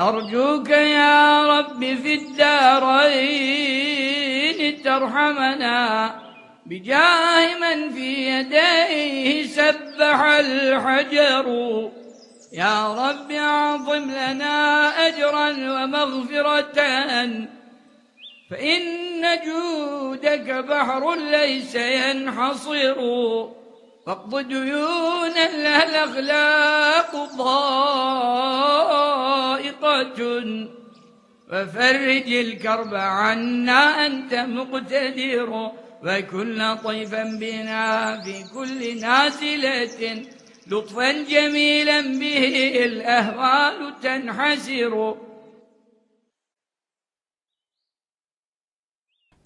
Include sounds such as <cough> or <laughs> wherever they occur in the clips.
أرجوك يا رب في الدارين ترحمنا بجاه من في يديه سبح الحجر. يا رب أعظم لنا أجرا ومغفرة. فإن جودك بحر ليس ينحصر. واقض ديون الأخلاق ضائقة وفرج الكرب عنا أنت مقتدر. وكل طيفا بنا في كل ناسلة لطفا جميلا به الأهوال تنحسر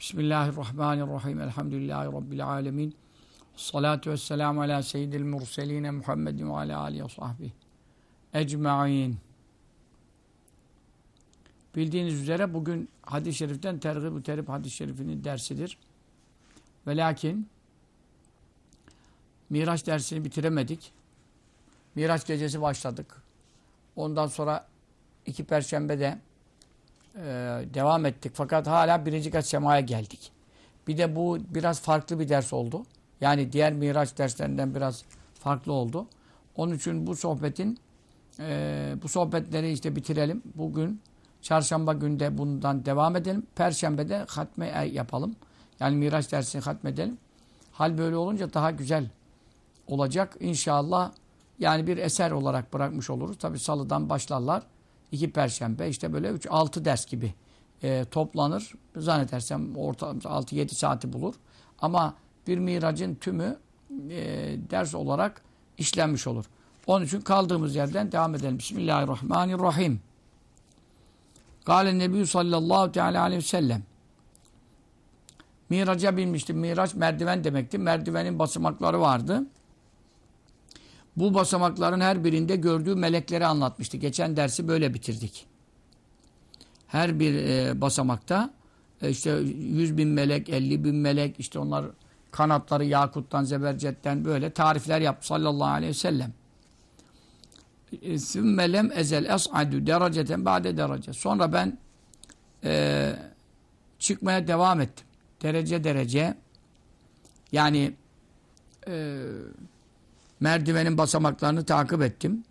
بسم الله الرحمن الرحيم. الحمد لله رب العالمين. Salatu vesselamu ala seyyidil murseline Muhammedin ve ala alihi ve sahbihi. Ecma'in. Bildiğiniz üzere bugün hadis-i şeriften tergib-ü terip hadis-i şerifinin dersidir. Ve lakin Miraç dersini bitiremedik. Miraç gecesi başladık. Ondan sonra iki perşembe de e, devam ettik. Fakat hala birinci kat semaya geldik. Bir de bu biraz farklı bir ders oldu. Yani diğer Miraç derslerinden biraz farklı oldu. Onun için bu sohbetin e, bu sohbetleri işte bitirelim. Bugün çarşamba günde bundan devam edelim. Perşembe de hatme yapalım. Yani Miraç dersini hatmedelim. Hal böyle olunca daha güzel olacak. İnşallah yani bir eser olarak bırakmış oluruz. Tabi salıdan başlarlar iki perşembe işte böyle üç altı ders gibi e, toplanır. Zannedersem orta 6-7 saati bulur. Ama bir miracın tümü e, ders olarak işlenmiş olur. Onun için kaldığımız yerden devam edelim. Bismillahirrahmanirrahim. Kale Nebi sallallahu teala aleyhi ve sellem. Miraca binmiştim. Miraç merdiven demekti. Merdivenin basamakları vardı. Bu basamakların her birinde gördüğü melekleri anlatmıştı. Geçen dersi böyle bitirdik. Her bir e, basamakta e, işte 100 bin melek, 50 bin melek, işte onlar kanatları yakuttan, zebercetten böyle tarifler yaptı sallallahu aleyhi ve sellem. ثُمَّ لَمْ ezel es'adu dereceten ba'de derece. Sonra ben e, çıkmaya devam ettim. Derece derece yani e, merdivenin basamaklarını takip ettim.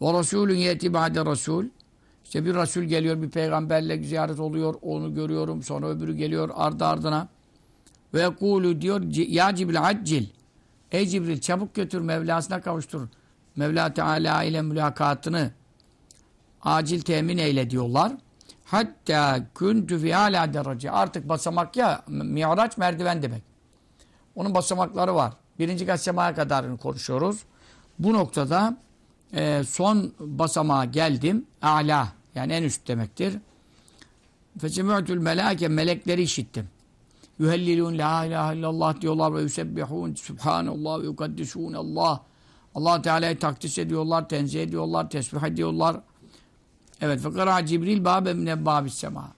Ve Resulün yeti ba'de Resul. işte bir Resul geliyor, bir peygamberle ziyaret oluyor, onu görüyorum. Sonra öbürü geliyor ardı ardına. Ve yekulu diyor, ya Cibril accil. Ey Cibril çabuk götür Mevlasına kavuştur. Mevla Teala ile mülakatını acil temin eyle diyorlar. Hatta küntü fi ala derece. Artık basamak ya, mi'raç merdiven demek. Onun basamakları var. Birinci kat semaya kadar konuşuyoruz. Bu noktada e, son basamağa geldim. A'la yani en üst demektir. Fesemi'tül melâke melekleri işittim. Yühellilûn la ilahe illallah diyorlar ve yusebbihûn subhanallah ve yukaddisûn Allah. allah Teala'yı takdis ediyorlar, tenzih ediyorlar, tesbih ediyorlar. Evet, fekara Cibril bâbe mine bâbis sema.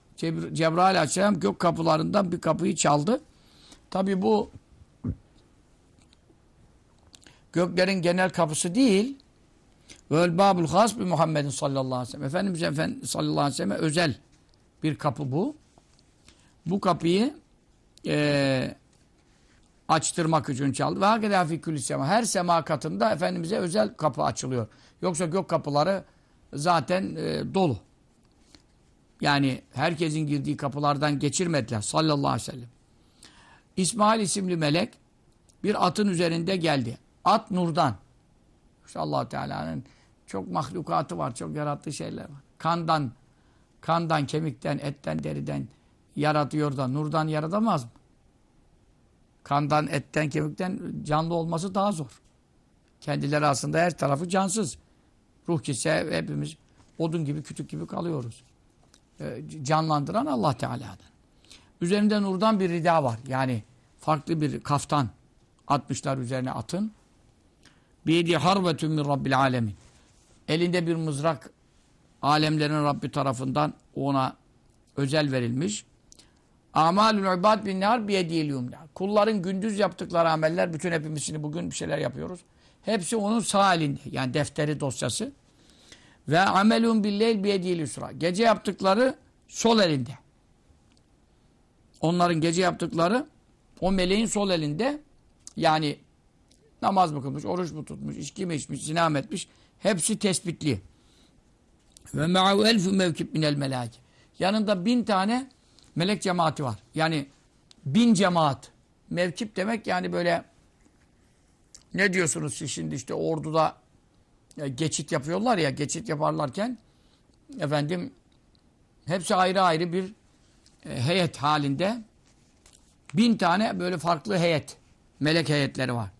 Cebrail aleyhisselam gök kapılarından bir kapıyı çaldı. Tabi bu göklerin genel kapısı değil. Vel babul has bi Muhammedin sallallahu aleyhi ve sellem. Efendimiz Efendimiz sallallahu aleyhi ve sellem özel bir kapı bu. Bu kapıyı e, açtırmak için çaldı. Ve hakeda fi sema. Her sema katında Efendimiz'e özel kapı açılıyor. Yoksa gök kapıları zaten e, dolu. Yani herkesin girdiği kapılardan geçirmediler sallallahu aleyhi ve sellem. İsmail isimli melek bir atın üzerinde geldi. At nurdan. İşte allah Teala'nın çok mahlukatı var, çok yarattığı şeyler var. Kandan, kandan, kemikten, etten, deriden yaratıyor da nurdan yaratamaz mı? Kandan, etten, kemikten canlı olması daha zor. Kendileri aslında her tarafı cansız. Ruh gitse hepimiz odun gibi, kütük gibi kalıyoruz. Ee, canlandıran Allah Teala'dan. Üzerinde nurdan bir rida var. Yani farklı bir kaftan atmışlar üzerine atın. Biyedi harvetün min rabbil alemin. Elinde bir mızrak alemlerin Rabbi tarafından ona özel verilmiş. Amalül ibad bin nar biyediyel yumna. Kulların gündüz yaptıkları ameller, bütün hepimiz bugün bir şeyler yapıyoruz. Hepsi onun sağ elinde. Yani defteri dosyası. Ve amelun billeyl biyedil yusra. Gece yaptıkları sol elinde. Onların gece yaptıkları o meleğin sol elinde. Yani namaz mı kılmış, oruç mu tutmuş, içki mi içmiş, zina etmiş. Hepsi tespitli. Ve me'av elfü mevkib minel melâki. Yanında bin tane melek cemaati var. Yani bin cemaat. Mevkip demek yani böyle ne diyorsunuz siz şimdi işte orduda ya geçit yapıyorlar ya geçit yaparlarken efendim hepsi ayrı ayrı bir e, heyet halinde bin tane böyle farklı heyet melek heyetleri var.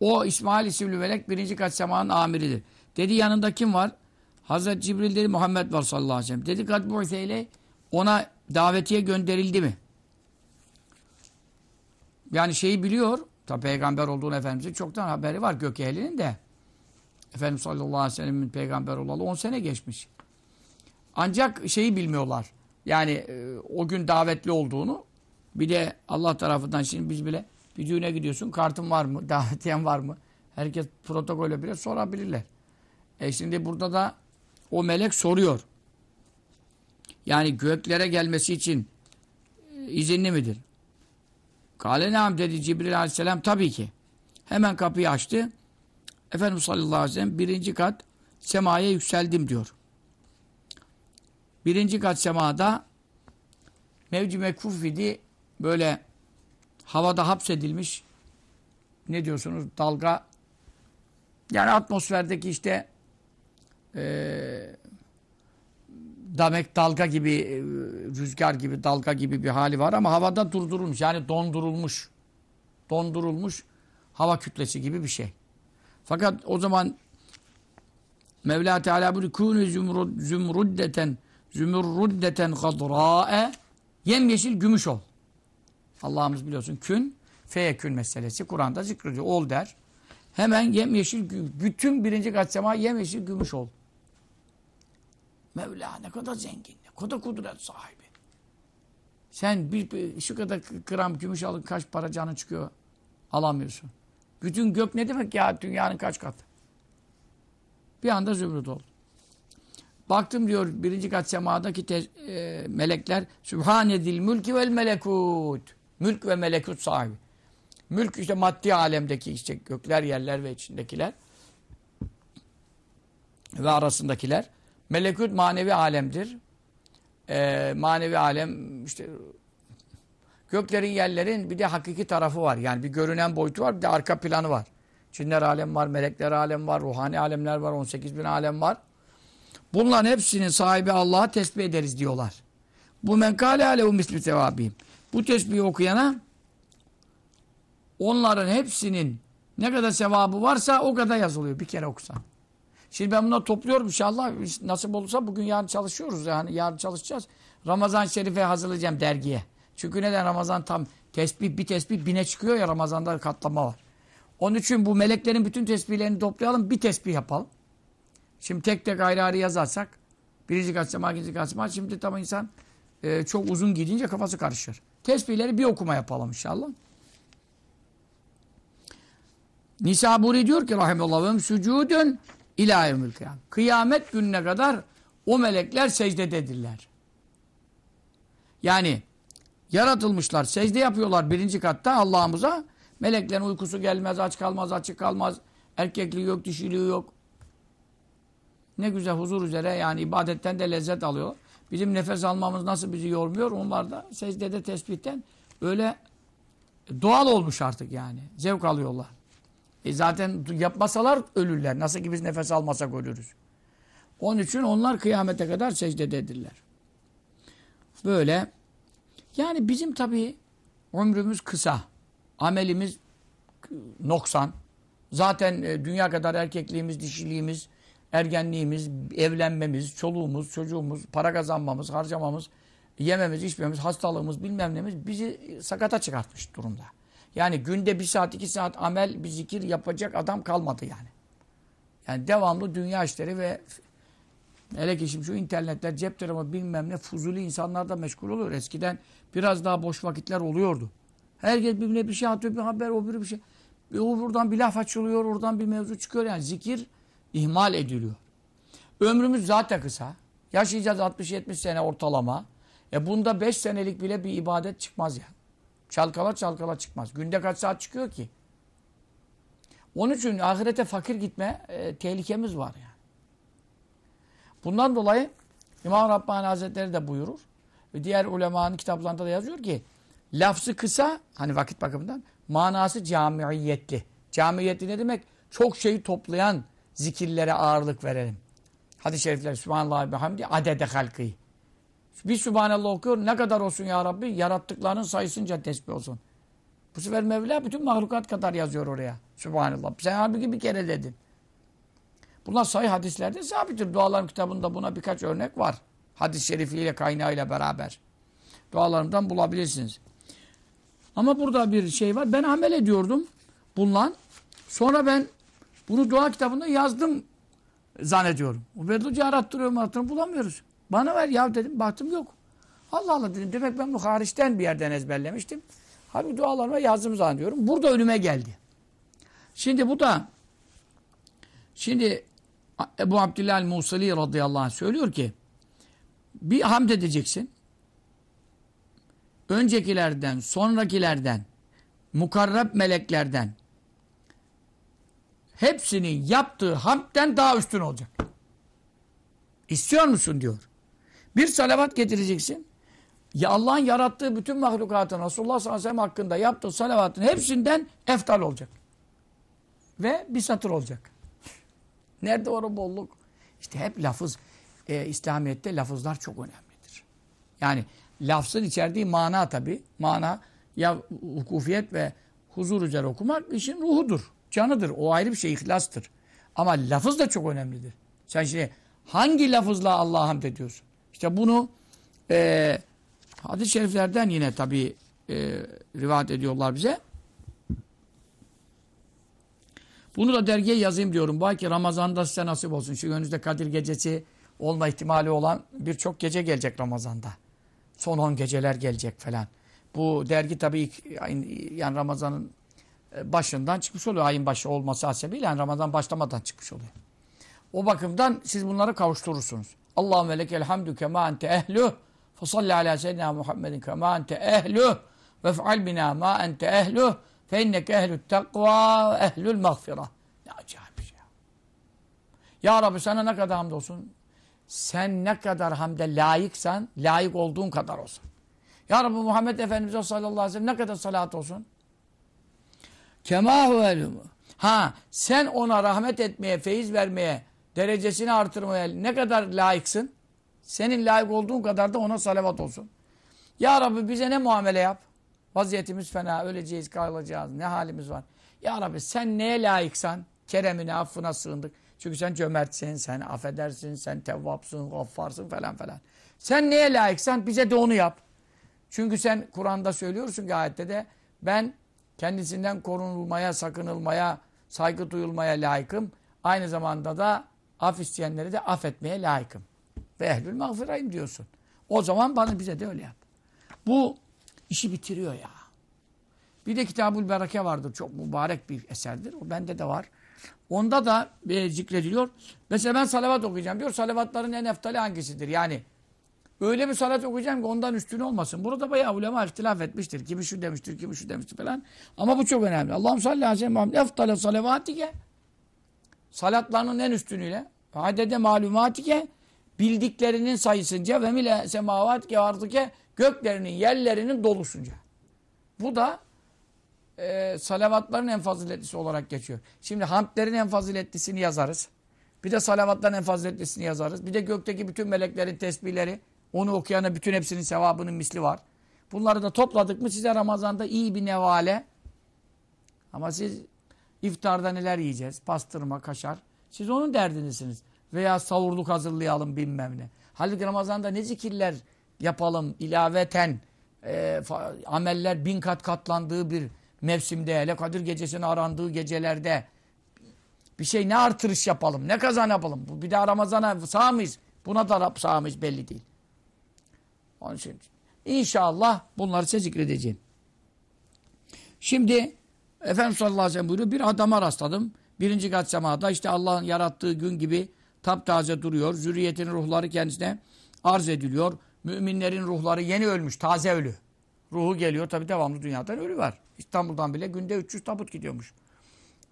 O İsmail isimli melek birinci kat semanın amiridir. Dedi yanında kim var? Hazreti Cibril dedi Muhammed var sallallahu aleyhi ve sellem. Dedi kad bu'seyle ona davetiye gönderildi mi? Yani şeyi biliyor. Tabi peygamber olduğunu Efendimiz'in çoktan haberi var gök ehlinin de. Efendimiz sallallahu aleyhi ve sellem'in peygamber olalı 10 sene geçmiş. Ancak şeyi bilmiyorlar. Yani e, o gün davetli olduğunu bir de Allah tarafından şimdi biz bile bir düğüne gidiyorsun kartın var mı? <laughs> Davetiyen var mı? Herkes protokolü bile sorabilirler. E şimdi burada da o melek soruyor. Yani göklere gelmesi için e, izinli midir? Kale neam dedi Cibril aleyhisselam tabii ki. Hemen kapıyı açtı. Efendimiz sallallahu aleyhi ve sellem birinci kat semaya yükseldim diyor. Birinci kat semada mevci mekfuf idi böyle havada hapsedilmiş. Ne diyorsunuz? Dalga. Yani atmosferdeki işte e, damek dalga gibi e, rüzgar gibi dalga gibi bir hali var ama havada durdurulmuş. Yani dondurulmuş. Dondurulmuş hava kütlesi gibi bir şey. Fakat o zaman Mevla Teala bunu kûnü zümruddeten zümruddeten kadra'e yemyeşil gümüş ol. Allah'ımız biliyorsun kün feyekün meselesi Kur'an'da zikrediyor. Ol der. Hemen yemyeşil bütün birinci kat sema yemyeşil gümüş ol. Mevla ne kadar zengin, ne kadar kudret sahibi. Sen bir, bir şu kadar gram gümüş alın kaç para canın çıkıyor alamıyorsun. Bütün gök ne demek ya dünyanın kaç katı? Bir anda zümrüt oldu. Baktım diyor birinci kat semadaki te, e, melekler Sübhanedil mülki vel melekut. Mülk ve melekut sahibi. Mülk işte maddi alemdeki işte gökler, yerler ve içindekiler ve arasındakiler. Melekut manevi alemdir. Ee, manevi alem işte göklerin yerlerin bir de hakiki tarafı var. Yani bir görünen boyutu var bir de arka planı var. Cinler alem var, melekler alem var, ruhani alemler var, 18 bin alem var. Bunların hepsinin sahibi Allah'a tesbih ederiz diyorlar. Bu menkale alevu misli sevabiyim. Bu tesbihi okuyana onların hepsinin ne kadar sevabı varsa o kadar yazılıyor bir kere okusan. Şimdi ben bunları topluyorum inşallah. Nasip olursa bugün yarın çalışıyoruz yani. Yarın çalışacağız. Ramazan Şerif'e hazırlayacağım dergiye. Çünkü neden Ramazan tam tesbih bir tesbih bine çıkıyor ya Ramazan'da katlama var. Onun için bu meleklerin bütün tesbihlerini toplayalım bir tesbih yapalım. Şimdi tek tek ayrı ayrı yazarsak birinci katsama, ikinci katsama şimdi tam insan e, çok uzun gidince kafası karışır. Tesbihleri bir okuma yapalım inşallah. Nisaburi diyor ki rahimullahım sücudun İlâ kıyam. Kıyamet gününe kadar o melekler secdededirler. Yani yaratılmışlar, secde yapıyorlar birinci katta Allah'ımıza. Meleklerin uykusu gelmez, aç kalmaz, açık kalmaz. Erkekliği yok, dişiliği yok. Ne güzel huzur üzere yani ibadetten de lezzet alıyor. Bizim nefes almamız nasıl bizi yormuyor? Onlar da secdede tesbihten öyle doğal olmuş artık yani. Zevk alıyorlar. E zaten yapmasalar ölürler. Nasıl ki biz nefes almasak ölürüz. Onun için onlar kıyamete kadar secdededirler. Böyle. Yani bizim tabii ömrümüz kısa. Amelimiz noksan. Zaten e, dünya kadar erkekliğimiz, dişiliğimiz, ergenliğimiz, evlenmemiz, çoluğumuz, çocuğumuz, para kazanmamız, harcamamız, yememiz, içmemiz, hastalığımız, bilmem nemiz bizi sakata çıkartmış durumda. Yani günde bir saat, iki saat amel, bir zikir yapacak adam kalmadı yani. Yani devamlı dünya işleri ve hele ki şimdi şu internetler, cep telefonu bilmem ne fuzuli insanlar da meşgul oluyor. Eskiden biraz daha boş vakitler oluyordu. Herkes birbirine bir şey atıyor, bir haber, o bir bir şey. Bir, o buradan bir laf açılıyor, oradan bir mevzu çıkıyor. Yani zikir ihmal ediliyor. Ömrümüz zaten kısa. Yaşayacağız 60-70 sene ortalama. E bunda 5 senelik bile bir ibadet çıkmaz ya. Çalkala çalkala çıkmaz. Günde kaç saat çıkıyor ki? Onun için ahirete fakir gitme e, tehlikemiz var yani. Bundan dolayı İmam Rabbani Hazretleri de buyurur. Ve diğer ulemanın kitaplarında da yazıyor ki lafzı kısa hani vakit bakımından manası camiyetli. Camiyetli ne demek? Çok şeyi toplayan zikirlere ağırlık verelim. Hadis-i şerifler Sübhanallah ve hamdi adede halkı. Bir Sübhanallah okuyor. Ne kadar olsun ya Rabbi? Yarattıklarının sayısınca tesbih olsun. Bu sefer Mevla bütün mahlukat kadar yazıyor oraya. Sübhanallah. Sen halbuki bir kere dedin. Bunlar sayı hadislerde sabittir. Dualarım kitabında buna birkaç örnek var. Hadis-i şerifiyle kaynağıyla beraber. Dualarımdan bulabilirsiniz. Ama burada bir şey var. Ben amel ediyordum bundan. Sonra ben bunu dua kitabında yazdım zannediyorum. Ubeydullah arattırıyorum arattırıyorum bulamıyoruz. Bana ver ya dedim baktım yok. Allah Allah dedim demek ben bu hariçten bir yerden ezberlemiştim. Halbuki dualarıma yazdım zannediyorum. Burada önüme geldi. Şimdi bu da şimdi Ebu Abdillah el-Musali radıyallahu anh söylüyor ki bir hamd edeceksin. Öncekilerden, sonrakilerden, mukarrab meleklerden hepsinin yaptığı hamdten daha üstün olacak. İstiyor musun diyor. Bir salavat getireceksin. Ya Allah'ın yarattığı bütün mahlukatın Resulullah sallallahu aleyhi ve sellem hakkında yaptığı salavatın hepsinden eftal olacak. Ve bir satır olacak. <laughs> Nerede o bolluk? İşte hep lafız. Ee, İslamiyet'te lafızlar çok önemlidir. Yani lafzın içerdiği mana tabi. Mana ya hukufiyet ve huzur üzere okumak işin ruhudur. Canıdır. O ayrı bir şey. ihlastır. Ama lafız da çok önemlidir. Sen şimdi hangi lafızla Allah'a hamd ediyorsun? İşte bunu e, hadis-i şeriflerden yine tabi e, rivayet ediyorlar bize. Bunu da dergiye yazayım diyorum. Belki Ramazan'da size nasip olsun. Şu önünüzde Kadir Gecesi olma ihtimali olan birçok gece gelecek Ramazan'da. Son 10 geceler gelecek falan. Bu dergi tabii yani Ramazan'ın başından çıkmış oluyor. Ayın başı olması hasebiyle yani Ramazan başlamadan çıkmış oluyor. O bakımdan siz bunları kavuşturursunuz. Allahümme lekel hamdü kema ente ehluh fesalli ala seyyidina Muhammedin kema ente ehluh ve fe'al bina ma ente ehluh fe inneke ehlü takva ehlül mağfira. Ne acayip bir şey. Ya Rabbi sana ne kadar hamdolsun. Sen ne kadar hamde layıksan layık olduğun kadar olsun. Ya Rabbi Muhammed Efendimiz'e sallallahu aleyhi ve sellem ne kadar salat olsun. Kema huvelümü. Ha sen ona rahmet etmeye, feyiz vermeye, derecesini artırmaya ne kadar layıksın? Senin layık olduğun kadar da ona salavat olsun. Ya Rabbi bize ne muamele yap? Vaziyetimiz fena, öleceğiz, kalacağız, ne halimiz var? Ya Rabbi sen neye layıksan, keremine, affına sığındık. Çünkü sen cömertsin, sen affedersin, sen tevvapsın, gaffarsın falan falan. Sen neye layıksan bize de onu yap. Çünkü sen Kur'an'da söylüyorsun ki ayette de ben kendisinden korunulmaya, sakınılmaya, saygı duyulmaya layıkım. Aynı zamanda da af isteyenleri de affetmeye layıkım. Ve ehlül mağfirayım diyorsun. O zaman bana bize de öyle yap. Bu işi bitiriyor ya. Bir de Kitabul Bereke vardır. Çok mübarek bir eserdir. O bende de var. Onda da e, zikrediliyor. Mesela ben salavat okuyacağım diyor. Salavatların en eftali hangisidir? Yani öyle bir salat okuyacağım ki ondan üstün olmasın. Burada bayağı ulema ihtilaf etmiştir. Kimi şu demiştir, kimi şu demiştir falan. Ama bu çok önemli. Allah'ım salli aleyhi ve sellem eftale salavatike salatlarının en üstünüyle adede malumatike bildiklerinin sayısınca ve mile semavatike artıke göklerinin, yerlerinin dolusunca. Bu da e, salavatların en faziletlisi olarak geçiyor. Şimdi hamdlerin en faziletlisini yazarız. Bir de salavatların en faziletlisini yazarız. Bir de gökteki bütün meleklerin tesbihleri, onu okuyana bütün hepsinin sevabının misli var. Bunları da topladık mı size Ramazan'da iyi bir nevale. Ama siz iftarda neler yiyeceğiz? Pastırma, kaşar. Siz onun derdindesiniz. Veya savurluk hazırlayalım bilmem ne. Halbuki Ramazan'da ne zikirler yapalım ilaveten e, ameller bin kat katlandığı bir mevsimde hele Kadir gecesinin arandığı gecelerde bir şey ne artırış yapalım ne kazan yapalım. Bir daha Ramazan'a sağ mıyız? Buna da sağ mıyız belli değil. Onun için inşallah bunları size zikredeceğim. Şimdi Efendimiz sallallahu aleyhi ve sellem buyuruyor bir adama rastladım. Birinci kat semada işte Allah'ın yarattığı gün gibi taptaze duruyor. Zürriyetinin ruhları kendisine arz ediliyor. Müminlerin ruhları yeni ölmüş, taze ölü. Ruhu geliyor tabi devamlı dünyadan ölü var. İstanbul'dan bile günde 300 tabut gidiyormuş.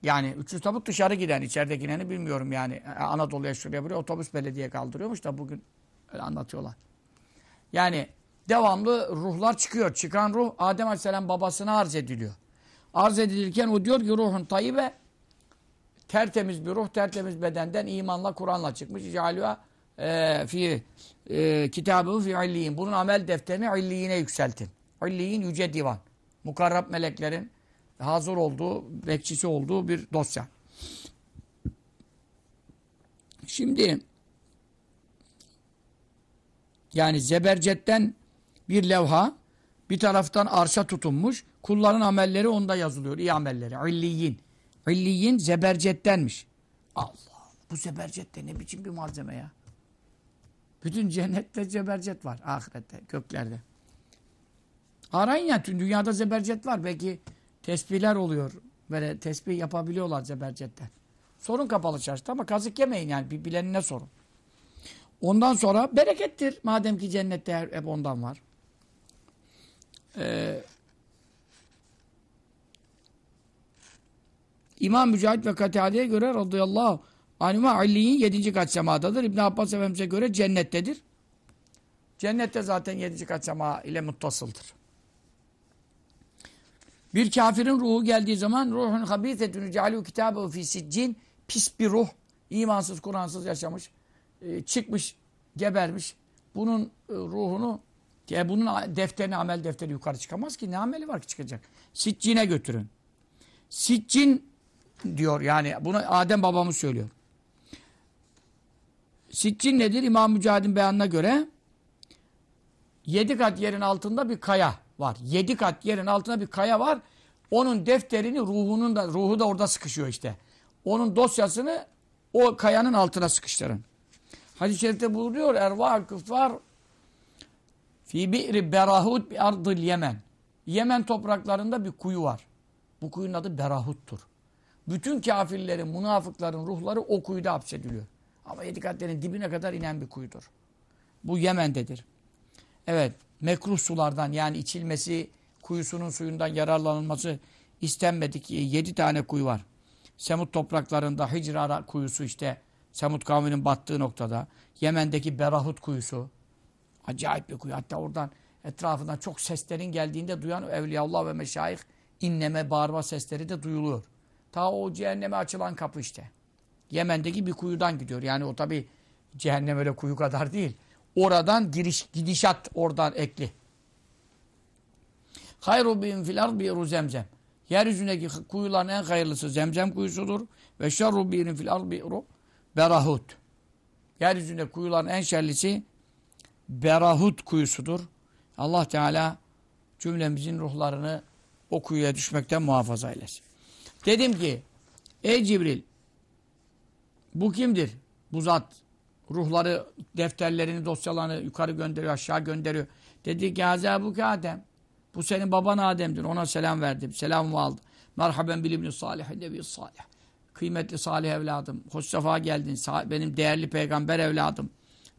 Yani 300 tabut dışarı giden, içeride gideni bilmiyorum yani. Anadolu'ya şuraya buraya otobüs belediye kaldırıyormuş da bugün öyle anlatıyorlar. Yani devamlı ruhlar çıkıyor. Çıkan ruh Adem Aleyhisselam babasına arz ediliyor. Arz edilirken o diyor ki ruhun tayyibe tertemiz bir ruh, tertemiz bedenden imanla, Kur'an'la çıkmış. İcalüha e, fi e, kitabı fi illiyin. Bunun amel defterini illiyine yükseltin. İlliyin yüce divan. Mukarrab meleklerin hazır olduğu, bekçisi olduğu bir dosya. Şimdi yani zebercetten bir levha bir taraftan arşa tutunmuş. Kulların amelleri onda yazılıyor. iyi amelleri. İlliyin. İlliyin zebercettenmiş. Allah. Bu zebercet ne biçim bir malzeme ya. Bütün cennette zebercet var. Ahirette, köklerde. Arayın ya. Tüm dünyada zebercet var. Belki tesbihler oluyor. Böyle tesbih yapabiliyorlar zebercetten. Sorun kapalı çarşıda ama kazık yemeyin yani. Bir bilenine sorun. Ondan sonra berekettir. Madem ki cennette hep ondan var. Ee, İmam Mücahit ve Katade'ye göre radıyallahu anhuma Ali'nin yedinci kat semadadır. İbn Abbas Efendimiz'e göre cennettedir. Cennette zaten yedinci kat sema ile muttasıldır. Bir kafirin ruhu geldiği zaman ruhun habîsetünü cealû kitâbehu fî siccin pis bir ruh, imansız, Kur'ansız yaşamış, e, çıkmış, gebermiş. Bunun e, ruhunu, e, bunun defterini, amel defteri yukarı çıkamaz ki. Ne ameli var ki çıkacak? Siccine götürün. Siccin diyor yani bunu Adem babamız söylüyor. Siccin nedir? İmam Mücahid'in beyanına göre yedi kat yerin altında bir kaya var. Yedi kat yerin altında bir kaya var. Onun defterini ruhunun da ruhu da orada sıkışıyor işte. Onun dosyasını o kayanın altına sıkıştırın. Hadis-i şerifte bulunuyor ervah küffar fi bi'ri berahut bi ardıl Yemen. Yemen topraklarında bir kuyu var. Bu kuyunun adı Berahut'tur. Bütün kafirlerin, münafıkların ruhları o kuyuda hapsediliyor. Ama yedi katlerin dibine kadar inen bir kuyudur. Bu Yemen'dedir. Evet, mekruh sulardan yani içilmesi, kuyusunun suyundan yararlanılması istenmedik. Yedi tane kuyu var. Semut topraklarında Hicrara kuyusu işte. Semut kavminin battığı noktada. Yemen'deki Berahut kuyusu. Acayip bir kuyu. Hatta oradan etrafından çok seslerin geldiğinde duyan Evliyaullah ve Meşayih inleme, bağırma sesleri de duyuluyor. Ta o cehenneme açılan kapı işte. Yemen'deki bir kuyudan gidiyor. Yani o tabi cehennem öyle kuyu kadar değil. Oradan giriş, gidişat oradan ekli. Hayru bin fil ardi zemzem. Yeryüzündeki kuyuların en hayırlısı zemzem kuyusudur. Ve şerru birin fil ardi berahut. Yeryüzünde kuyuların en şerlisi berahut kuyusudur. Allah Teala cümlemizin ruhlarını o kuyuya düşmekten muhafaza eylesin. Dedim ki ey Cibril bu kimdir? Bu zat ruhları, defterlerini, dosyalarını yukarı gönderiyor, aşağı gönderiyor. Dedi ki bu Adem. Bu senin baban Adem'dir. Ona selam verdim. Selamımı aldı. Merhaben bil ibn salih, nebi salih. Kıymetli salih evladım. Hoş sefa geldin. Benim değerli peygamber evladım.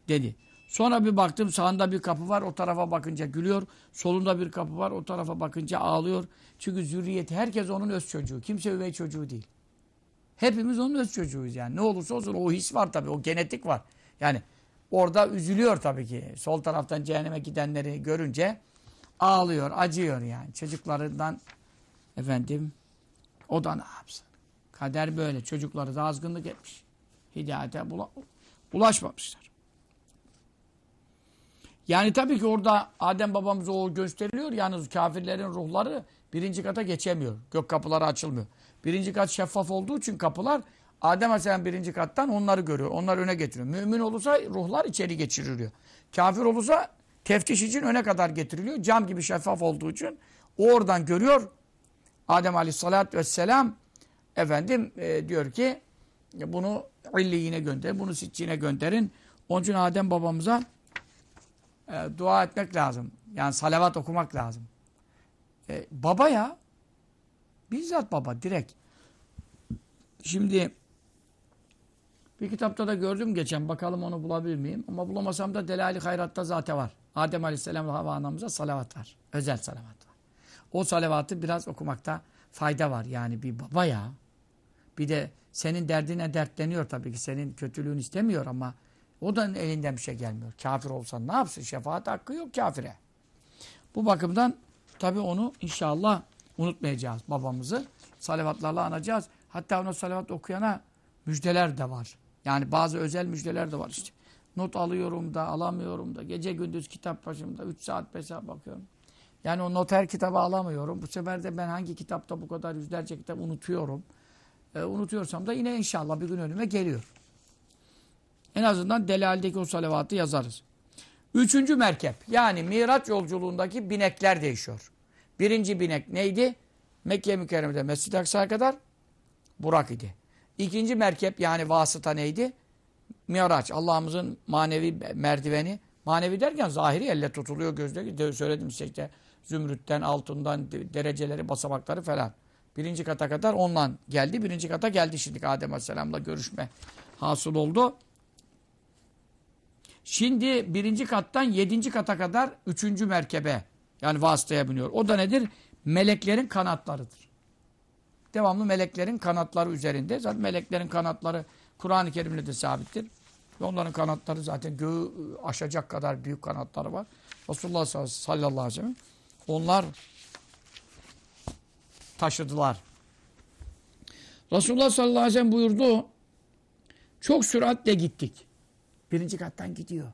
Dedi. Sonra bir baktım sağında bir kapı var. O tarafa bakınca gülüyor. Solunda bir kapı var. O tarafa bakınca ağlıyor. Çünkü zürriyeti herkes onun öz çocuğu. Kimse üvey çocuğu değil. Hepimiz onun öz çocuğuyuz yani. Ne olursa olsun o his var tabii. O genetik var. Yani orada üzülüyor tabii ki. Sol taraftan cehenneme gidenleri görünce ağlıyor, acıyor yani. Çocuklarından efendim o da ne yapsın? Kader böyle. Çocukları da azgınlık etmiş. Hidayete ulaşmamışlar. Yani tabii ki orada Adem babamıza o gösteriliyor. Yalnız kafirlerin ruhları birinci kata geçemiyor. Gök kapıları açılmıyor. Birinci kat şeffaf olduğu için kapılar Adem Aleyhisselam birinci kattan onları görüyor. Onlar öne getiriyor. Mümin olursa ruhlar içeri geçiriliyor. Kafir olursa teftiş için öne kadar getiriliyor. Cam gibi şeffaf olduğu için o oradan görüyor. Adem Aleyhisselatü Vesselam efendim e, diyor ki bunu illiyine gönderin, bunu sitçine gönderin. Onun için Adem babamıza e, dua etmek lazım. Yani salavat okumak lazım. E, baba ya Bizzat baba direkt. Şimdi bir kitapta da gördüm geçen. Bakalım onu bulabilir miyim? Ama bulamasam da Delali Hayrat'ta zaten var. Adem Aleyhisselam ve Hava anamıza salavat var. Özel salavat var. O salavatı biraz okumakta fayda var. Yani bir baba ya. Bir de senin derdine dertleniyor tabii ki. Senin kötülüğünü istemiyor ama o da elinden bir şey gelmiyor. Kafir olsan ne yapsın? Şefaat hakkı yok kafire. Bu bakımdan tabii onu inşallah unutmayacağız babamızı. Salavatlarla anacağız. Hatta ona salavat okuyana müjdeler de var. Yani bazı özel müjdeler de var işte. Not alıyorum da alamıyorum da. Gece gündüz kitap başımda. 3 saat 5 saat bakıyorum. Yani o noter kitabı alamıyorum. Bu sefer de ben hangi kitapta bu kadar yüzlerce kitap unutuyorum. E, unutuyorsam da yine inşallah bir gün önüme geliyor. En azından Delal'deki o salavatı yazarız. Üçüncü merkep yani Miraç yolculuğundaki binekler değişiyor. Birinci binek neydi? Mekke mükerremede Mescid-i Aksa'ya kadar Burak idi. İkinci merkep yani vasıta neydi? Miraç. Allah'ımızın manevi merdiveni. Manevi derken zahiri elle tutuluyor gözle. Söyledim size işte zümrütten, altından dereceleri, basamakları falan. Birinci kata kadar onunla geldi. Birinci kata geldi şimdi Adem Aleyhisselam'la görüşme hasıl oldu. Şimdi birinci kattan yedinci kata kadar üçüncü merkebe yani vasıtaya biniyor. O da nedir? Meleklerin kanatlarıdır. Devamlı meleklerin kanatları üzerinde. Zaten meleklerin kanatları Kur'an-ı Kerim'le de sabittir. Ve onların kanatları zaten göğü aşacak kadar büyük kanatları var. Resulullah sallallahu aleyhi ve sellem onlar taşıdılar. Resulullah sallallahu aleyhi ve sellem buyurdu. Çok süratle gittik. Birinci kattan gidiyor.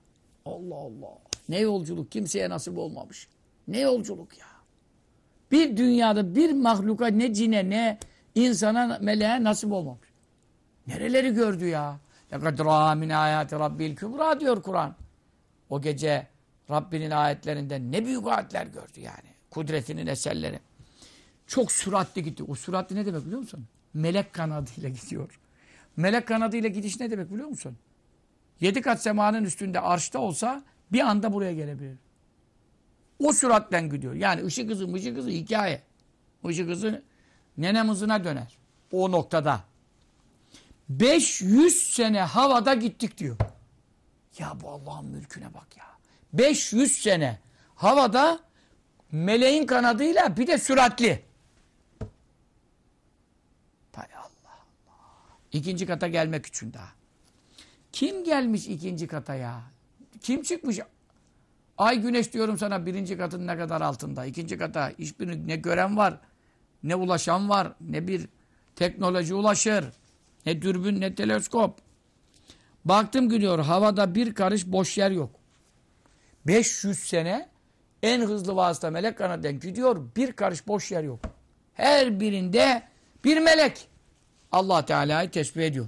Allah Allah. Ne yolculuk kimseye nasip olmamış. Ne yolculuk ya. Bir dünyada bir mahluka ne cine ne insana meleğe nasip olmamış. Nereleri gördü ya? لَقَدْ رَا مِنْ آيَاتِ رَبِّ الْكُبْرَى diyor Kur'an. O gece Rabbinin ayetlerinden ne büyük ayetler gördü yani. Kudretinin eserleri. Çok süratli gitti. O süratli ne demek biliyor musun? Melek kanadıyla gidiyor. Melek kanadıyla gidiş ne demek biliyor musun? Yedi kat semanın üstünde arşta olsa bir anda buraya gelebilir. O süratten gidiyor. Yani ışık hızı mışık hızı hikaye. Işık hızı nenem hızına döner. O noktada. 500 sene havada gittik diyor. Ya bu Allah'ın mülküne bak ya. 500 sene havada meleğin kanadıyla bir de süratli. Hay Allah Allah. İkinci kata gelmek için daha. Kim gelmiş ikinci kata ya? Kim çıkmış? Ay güneş diyorum sana birinci katın ne kadar altında. ikinci kata hiçbirini ne gören var, ne ulaşan var, ne bir teknoloji ulaşır, ne dürbün, ne teleskop. Baktım gidiyor havada bir karış boş yer yok. 500 sene en hızlı vasıta melek kanadından gidiyor bir karış boş yer yok. Her birinde bir melek Allah Teala'yı tesbih ediyor.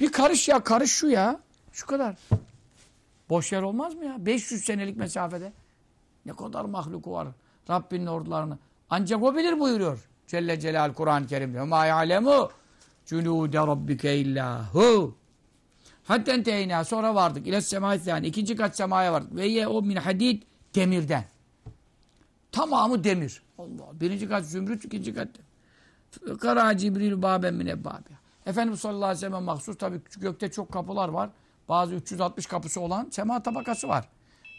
Bir karış ya karış şu ya. Şu kadar. Boş yer olmaz mı ya? 500 senelik mesafede. Ne kadar mahluku var. Rabbinin ordularını. Ancak o bilir buyuruyor. Celle Celal Kur'an-ı Kerim'de. Ma ya'lemu culude rabbike illahu. Hatta entehina sonra vardık. İle semâ yani ikinci kat semaya vardık. Ve ye o min hadid demirden. Tamamı demir. Allah. Birinci kat zümrüt, ikinci kat Kara Cibril baben min ebbabiha. Efendimiz sallallahu aleyhi ve sellem mahsus tabi gökte çok kapılar var. Bazı 360 kapısı olan sema tabakası var.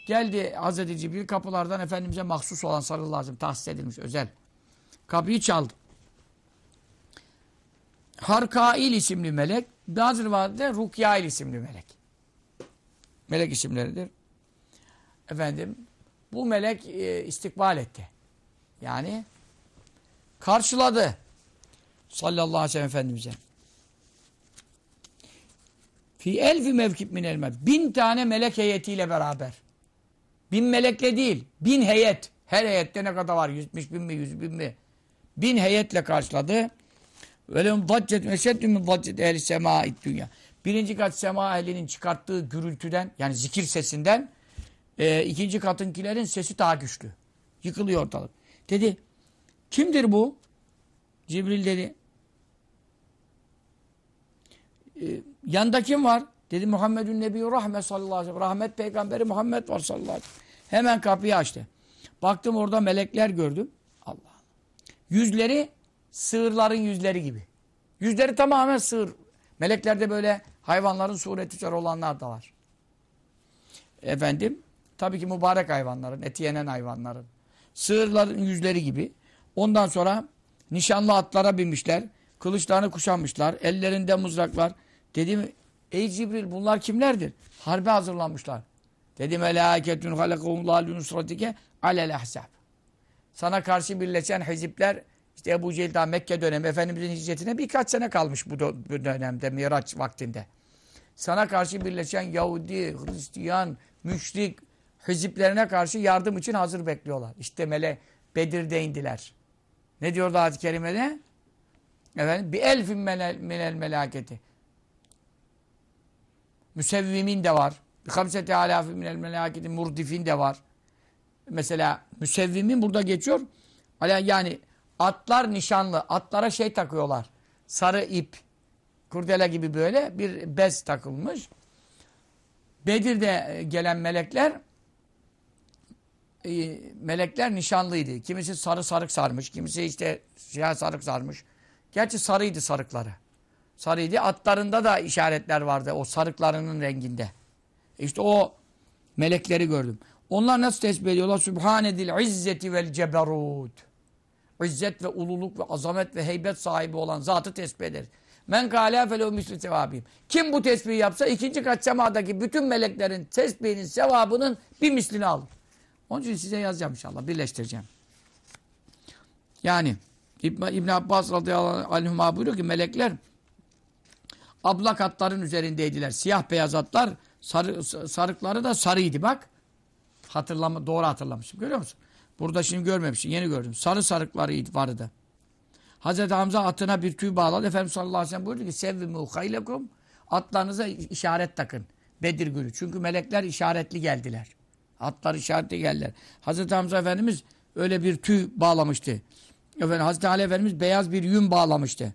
Geldi Hazreti Cibril kapılardan Efendimiz'e mahsus olan sallallahu aleyhi tahsis edilmiş özel. Kapıyı çaldı. Harkail isimli melek, bazı rivayette Rukyail isimli melek. Melek isimleridir. Efendim, bu melek e, istikbal etti. Yani karşıladı sallallahu aleyhi ve sellem Efendimiz'e. Fi elfi mevkib min elme. Bin tane melek heyetiyle beraber. Bin melekle değil. Bin heyet. Her heyette ne kadar var? Yüzmüş bin mi? Yüz bin mi? Bin heyetle karşıladı. Velem daccet meşeddü min daccet ehli sema dünya. Birinci kat sema ehlinin çıkarttığı gürültüden yani zikir sesinden e, ikinci katınkilerin sesi daha güçlü. Yıkılıyor ortalık. Dedi kimdir bu? Cibril dedi. E, kim var? Dedi Muhammedun Nebi Rahmet sallallahu aleyhi ve sellem. Rahmet peygamberi Muhammed var sallallahu aleyhi ve sellem. Hemen kapıyı açtı. Baktım orada melekler gördüm. Allah Yüzleri sığırların yüzleri gibi. Yüzleri tamamen sığır. Meleklerde böyle hayvanların sureti üzere olanlar da var. Efendim, tabii ki mübarek hayvanların, eti yenen hayvanların. Sığırların yüzleri gibi. Ondan sonra nişanlı atlara binmişler. Kılıçlarını kuşanmışlar. Ellerinde mızraklar. Dedim ey Cibril bunlar kimlerdir? Harbe hazırlanmışlar. Dedi melâketun halakahumullahu nusratike alel ahzab. Sana karşı birleşen hizipler işte Ebu Cehil daha Mekke dönemi Efendimizin hicretine birkaç sene kalmış bu, dönemde Miraç vaktinde. Sana karşı birleşen Yahudi, Hristiyan, müşrik hiziplerine karşı yardım için hazır bekliyorlar. İşte mele Bedir'de indiler. Ne diyordu ayet-i kerimede? Efendim bir elfin minel melaketi. Müsevvimin de var. Bir hamseti alafi minel melaketi murdifin de var. Mesela müsevvimin burada geçiyor. Yani atlar nişanlı. Atlara şey takıyorlar. Sarı ip. Kurdele gibi böyle bir bez takılmış. Bedir'de gelen melekler e, melekler nişanlıydı. Kimisi sarı sarık sarmış. Kimisi işte siyah sarık sarmış. Gerçi sarıydı sarıkları. Sarıydı. Atlarında da işaretler vardı. O sarıklarının renginde. İşte o melekleri gördüm. Onlar nasıl tesbih ediyorlar? Sübhanedil izzeti vel ceberut. İzzet ve ululuk ve azamet ve heybet sahibi olan zatı tesbih eder. Men kâlâ felehu misli sevabim. Kim bu tesbihi yapsa ikinci kat semadaki bütün meleklerin tesbihinin sevabının bir mislini alır. Onun için size yazacağım inşallah. Birleştireceğim. Yani İbn, İbn Abbas radıyallahu anhuma buyuruyor ki melekler ablak atların üzerindeydiler. Siyah beyaz atlar sarı, sarıkları da sarıydı bak. Hatırlama, doğru hatırlamışım. Görüyor musun? Burada şimdi görmemişim. Yeni gördüm. Sarı sarıkları vardı. Hazreti Hamza atına bir tüy bağladı. Efendimiz sallallahu aleyhi ve sellem buyurdu ki sevvimu haylekum atlarınıza işaret takın. Bedir günü. Çünkü melekler işaretli geldiler. Atlar işaretli geldiler. Hazreti Hamza Efendimiz öyle bir tüy bağlamıştı. Efendim, Hazreti Ali Efendimiz beyaz bir yün bağlamıştı.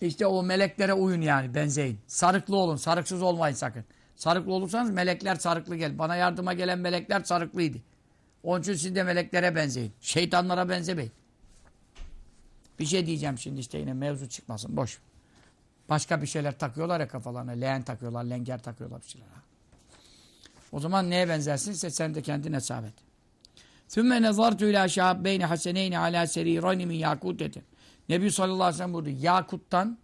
İşte o meleklere uyun yani benzeyin. Sarıklı olun. Sarıksız olmayın sakın. Sarıklı olursanız melekler sarıklı gel. Bana yardıma gelen melekler sarıklıydı. Onun için siz de meleklere benzeyin. Şeytanlara benzemeyin. Bir şey diyeceğim şimdi işte yine mevzu çıkmasın. Boş. Başka bir şeyler takıyorlar ya kafalarına. Leğen takıyorlar, lenger takıyorlar bir şeyler. O zaman neye benzersin? Sen de kendine hesap et. ثُمَّ نَظَرْتُ اِلٰى شَعَبَّيْنِ حَسَنَيْنِ عَلَى سَر۪يرَيْنِ مِنْ يَاكُوتَةٍ Nebi sallallahu aleyhi ve sellem buyurdu. Yakuttan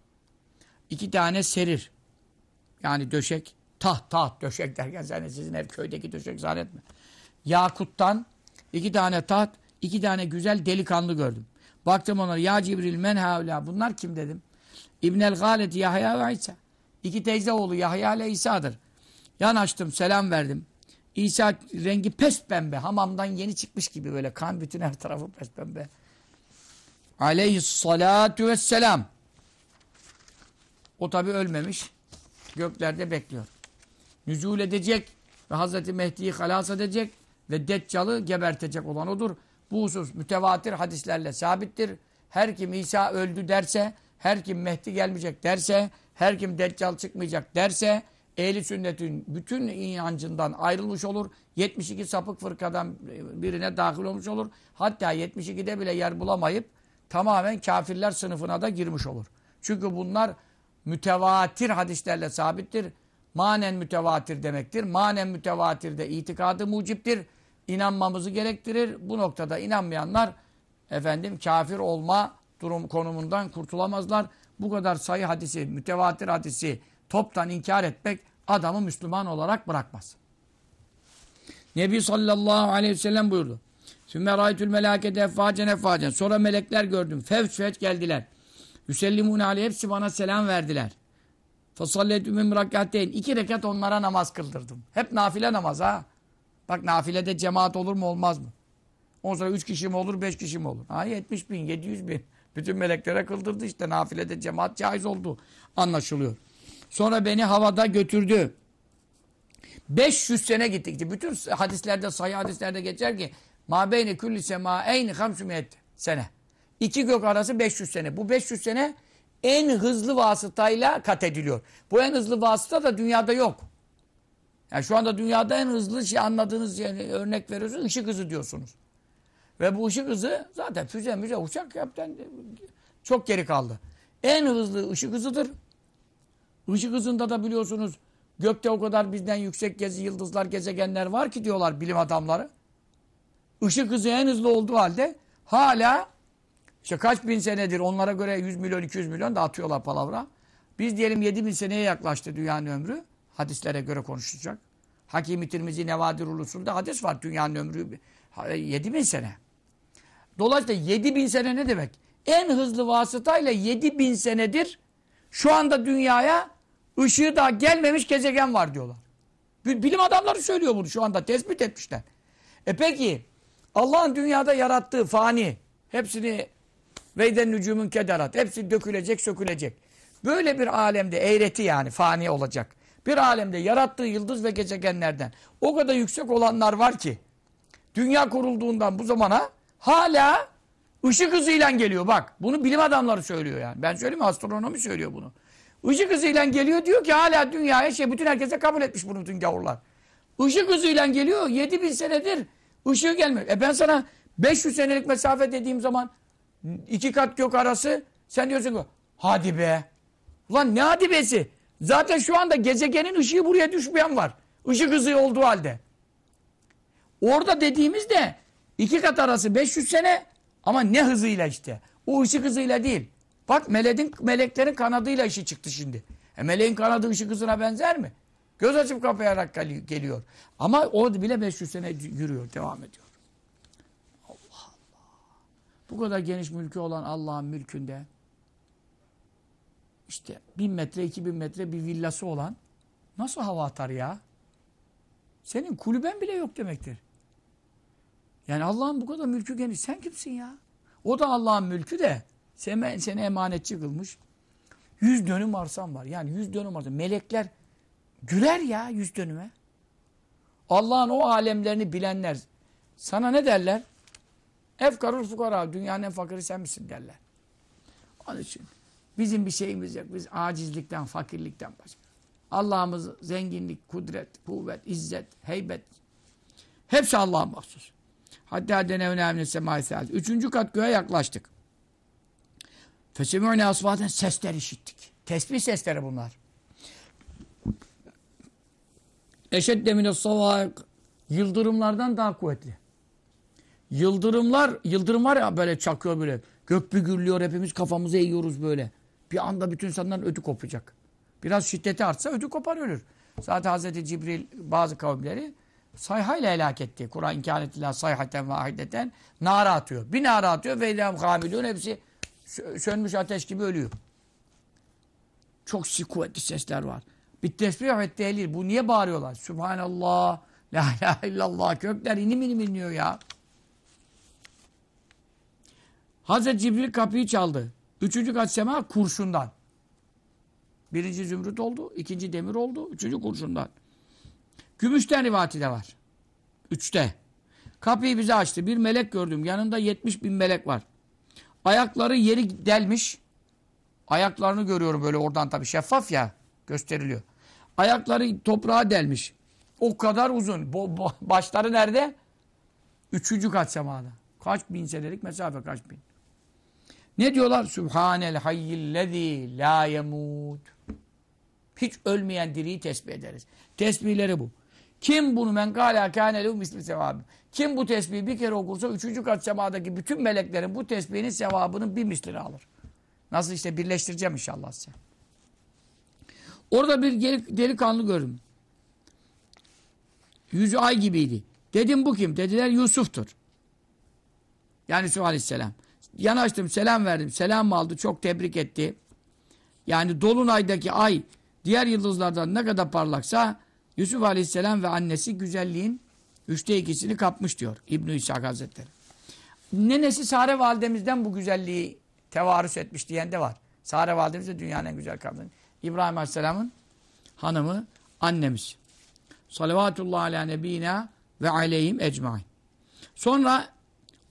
iki tane serir. Yani döşek. Taht, taht, döşek derken sen sizin ev köydeki döşek zannetme. Yakuttan iki tane taht, iki tane güzel delikanlı gördüm. Baktım onlara ya Cibril men havla bunlar kim dedim. İbnel Galet Yahya ve İsa. İki teyze oğlu Yahya ile İsa'dır. Yanaştım selam verdim. İsa rengi pes pembe. Hamamdan yeni çıkmış gibi böyle kan bütün her tarafı pes pembe. Aleyhissalatu vesselam. O tabi ölmemiş. Göklerde bekliyor. Nüzul edecek ve Hazreti Mehdi'yi halas edecek ve Deccal'ı gebertecek olan odur. Bu husus mütevatir hadislerle sabittir. Her kim İsa öldü derse, her kim Mehdi gelmeyecek derse, her kim Deccal çıkmayacak derse, ehli sünnetin bütün inancından ayrılmış olur. 72 sapık fırkadan birine dahil olmuş olur. Hatta 72'de bile yer bulamayıp tamamen kafirler sınıfına da girmiş olur. Çünkü bunlar mütevatir hadislerle sabittir. Manen mütevatir demektir. Manen mütevatir de itikadı muciptir. İnanmamızı gerektirir. Bu noktada inanmayanlar efendim kafir olma durum konumundan kurtulamazlar. Bu kadar sayı hadisi, mütevatir hadisi toptan inkar etmek adamı Müslüman olarak bırakmaz. Nebi sallallahu aleyhi ve sellem buyurdu. Sümme raytül melâkete effâcen effâcen. Sonra melekler gördüm. Fevç fevç geldiler. Yüsellimûne aleyh hepsi bana selam verdiler. Fasalletümüm rakatteyn. İki rekat onlara namaz kıldırdım. Hep nafile namaz ha. Bak nafilede cemaat olur mu olmaz mı? Ondan sonra üç kişi mi olur, beş kişi mi olur? Ha 70 bin, 700 bin. Bütün meleklere kıldırdı işte. Nafilede cemaat caiz oldu. Anlaşılıyor. Sonra beni havada götürdü. 500 sene gittik. Bütün hadislerde, sayı hadislerde geçer ki ma beyni kulli semâeyni hamsümiyet sene. İki gök arası 500 sene. Bu 500 sene en hızlı vasıtayla kat ediliyor. Bu en hızlı vasıta da dünyada yok. Yani şu anda dünyada en hızlı şey anladığınız yani örnek veriyorsunuz ışık hızı diyorsunuz. Ve bu ışık hızı zaten füze müze uçak yapten çok geri kaldı. En hızlı ışık hızıdır. Işık hızında da biliyorsunuz gökte o kadar bizden yüksek gezi yıldızlar, gezegenler var ki diyorlar bilim adamları. Işık hızı en hızlı olduğu halde hala işte kaç bin senedir onlara göre 100 milyon 200 milyon da atıyorlar palavra. Biz diyelim 7 bin seneye yaklaştı dünyanın ömrü. Hadislere göre konuşulacak. Hakim-i Tirmizi Nevadirul Usul'de hadis var. Dünyanın ömrü 7 bin sene. Dolayısıyla 7 bin sene ne demek? En hızlı vasıtayla 7 bin senedir şu anda dünyaya ışığı daha gelmemiş gezegen var diyorlar. Bilim adamları söylüyor bunu şu anda tespit etmişler. E peki Allah'ın dünyada yarattığı fani hepsini veyden nücumun kederat hepsi dökülecek sökülecek. Böyle bir alemde eğreti yani fani olacak. Bir alemde yarattığı yıldız ve gezegenlerden o kadar yüksek olanlar var ki dünya kurulduğundan bu zamana hala ışık hızıyla geliyor bak. Bunu bilim adamları söylüyor yani. Ben söyleyeyim astronomi söylüyor bunu. Işık hızıyla geliyor diyor ki hala dünyaya şey bütün herkese kabul etmiş bunu bütün gavurlar. Işık hızıyla geliyor 7000 senedir ışığı gelmiyor. E ben sana 500 senelik mesafe dediğim zaman iki kat gök arası sen diyorsun ki hadi be. Ulan ne hadi besi? Zaten şu anda gezegenin ışığı buraya düşmeyen var. Işık hızı olduğu halde. Orada dediğimizde iki kat arası 500 sene ama ne hızıyla işte. O ışık hızıyla değil. Bak meleğin, meleklerin kanadıyla işi çıktı şimdi. E meleğin kanadı ışık hızına benzer mi? Göz açıp kapayarak geliyor. Ama o bile 500 sene yürüyor, devam ediyor. Allah Allah. Bu kadar geniş mülkü olan Allah'ın mülkünde işte bin metre, iki bin metre bir villası olan nasıl hava atar ya? Senin kulüben bile yok demektir. Yani Allah'ın bu kadar mülkü geniş. Sen kimsin ya? O da Allah'ın mülkü de seni, seni emanetçi kılmış. Yüz dönüm arsan var. Yani yüz dönüm arsan. Melekler güler ya yüz dönüme. Allah'ın o alemlerini bilenler sana ne derler? Efkarul fukara. Dünyanın en fakiri sen misin derler. Onun için bizim bir şeyimiz yok. Biz acizlikten, fakirlikten başka. Allah'ımız zenginlik, kudret, kuvvet, izzet, heybet. Hepsi Allah'a mahsus. Hatta denevne emne semâi Üçüncü kat göğe yaklaştık. Fesemi'ne asvaten sesler işittik. Tesbih sesleri bunlar. Eşedde mine savâik. Yıldırımlardan daha kuvvetli. Yıldırımlar, yıldırım var ya böyle çakıyor böyle. Gök bir gürlüyor hepimiz kafamızı eğiyoruz böyle. Bir anda bütün insanların ödü kopacak. Biraz şiddeti artsa ödü kopar ölür. Zaten Hazreti Cibril bazı kavimleri sayhayla helak etti. Kur'an imkanetiyle sayhaten vahideten nara atıyor. Bir nara atıyor ve ilham hamilun hepsi sönmüş ateş gibi ölüyor. Çok kuvvetli sesler var. Bir tesbih ve tehlil. Bu niye bağırıyorlar? Subhanallah, la ilahe illallah. Kökler inim inim iniyor ya. Hazreti Cibril kapıyı çaldı. Üçüncü kat sema kurşundan. Birinci zümrüt oldu, ikinci demir oldu, üçüncü kurşundan. Gümüşten rivati de var. Üçte. Kapıyı bize açtı. Bir melek gördüm. Yanında yetmiş bin melek var. Ayakları yeri delmiş. Ayaklarını görüyorum böyle oradan tabii şeffaf ya gösteriliyor. Ayakları toprağa delmiş. O kadar uzun. Bo bo başları nerede? Üçüncü kat semada. Kaç bin senelik mesafe kaç bin. Ne diyorlar? Sübhanel hayyillezî la yemut. Hiç ölmeyen diriyi tesbih ederiz. Tesbihleri bu. Kim bunu men gâlâ kâne misli sevabı. Kim bu tesbihi bir kere okursa üçüncü kat semadaki bütün meleklerin bu tesbihinin sevabının bir mislini alır. Nasıl işte birleştireceğim inşallah size. Orada bir delikanlı gördüm. Yüzü ay gibiydi. Dedim bu kim? Dediler Yusuf'tur. Yani Yusuf Aleyhisselam. Yanaştım, selam verdim. Selam aldı, çok tebrik etti. Yani Dolunay'daki ay diğer yıldızlardan ne kadar parlaksa Yusuf Aleyhisselam ve annesi güzelliğin üçte ikisini kapmış diyor İbn-i İshak Hazretleri. Nenesi Sare validemizden bu güzelliği tevarüs etmiş diyen de var. Sare validemiz de dünyanın en güzel kadını. İbrahim Aleyhisselam'ın hanımı, annemiz. Salavatullah ala nebina ve aleyhim ecmain. Sonra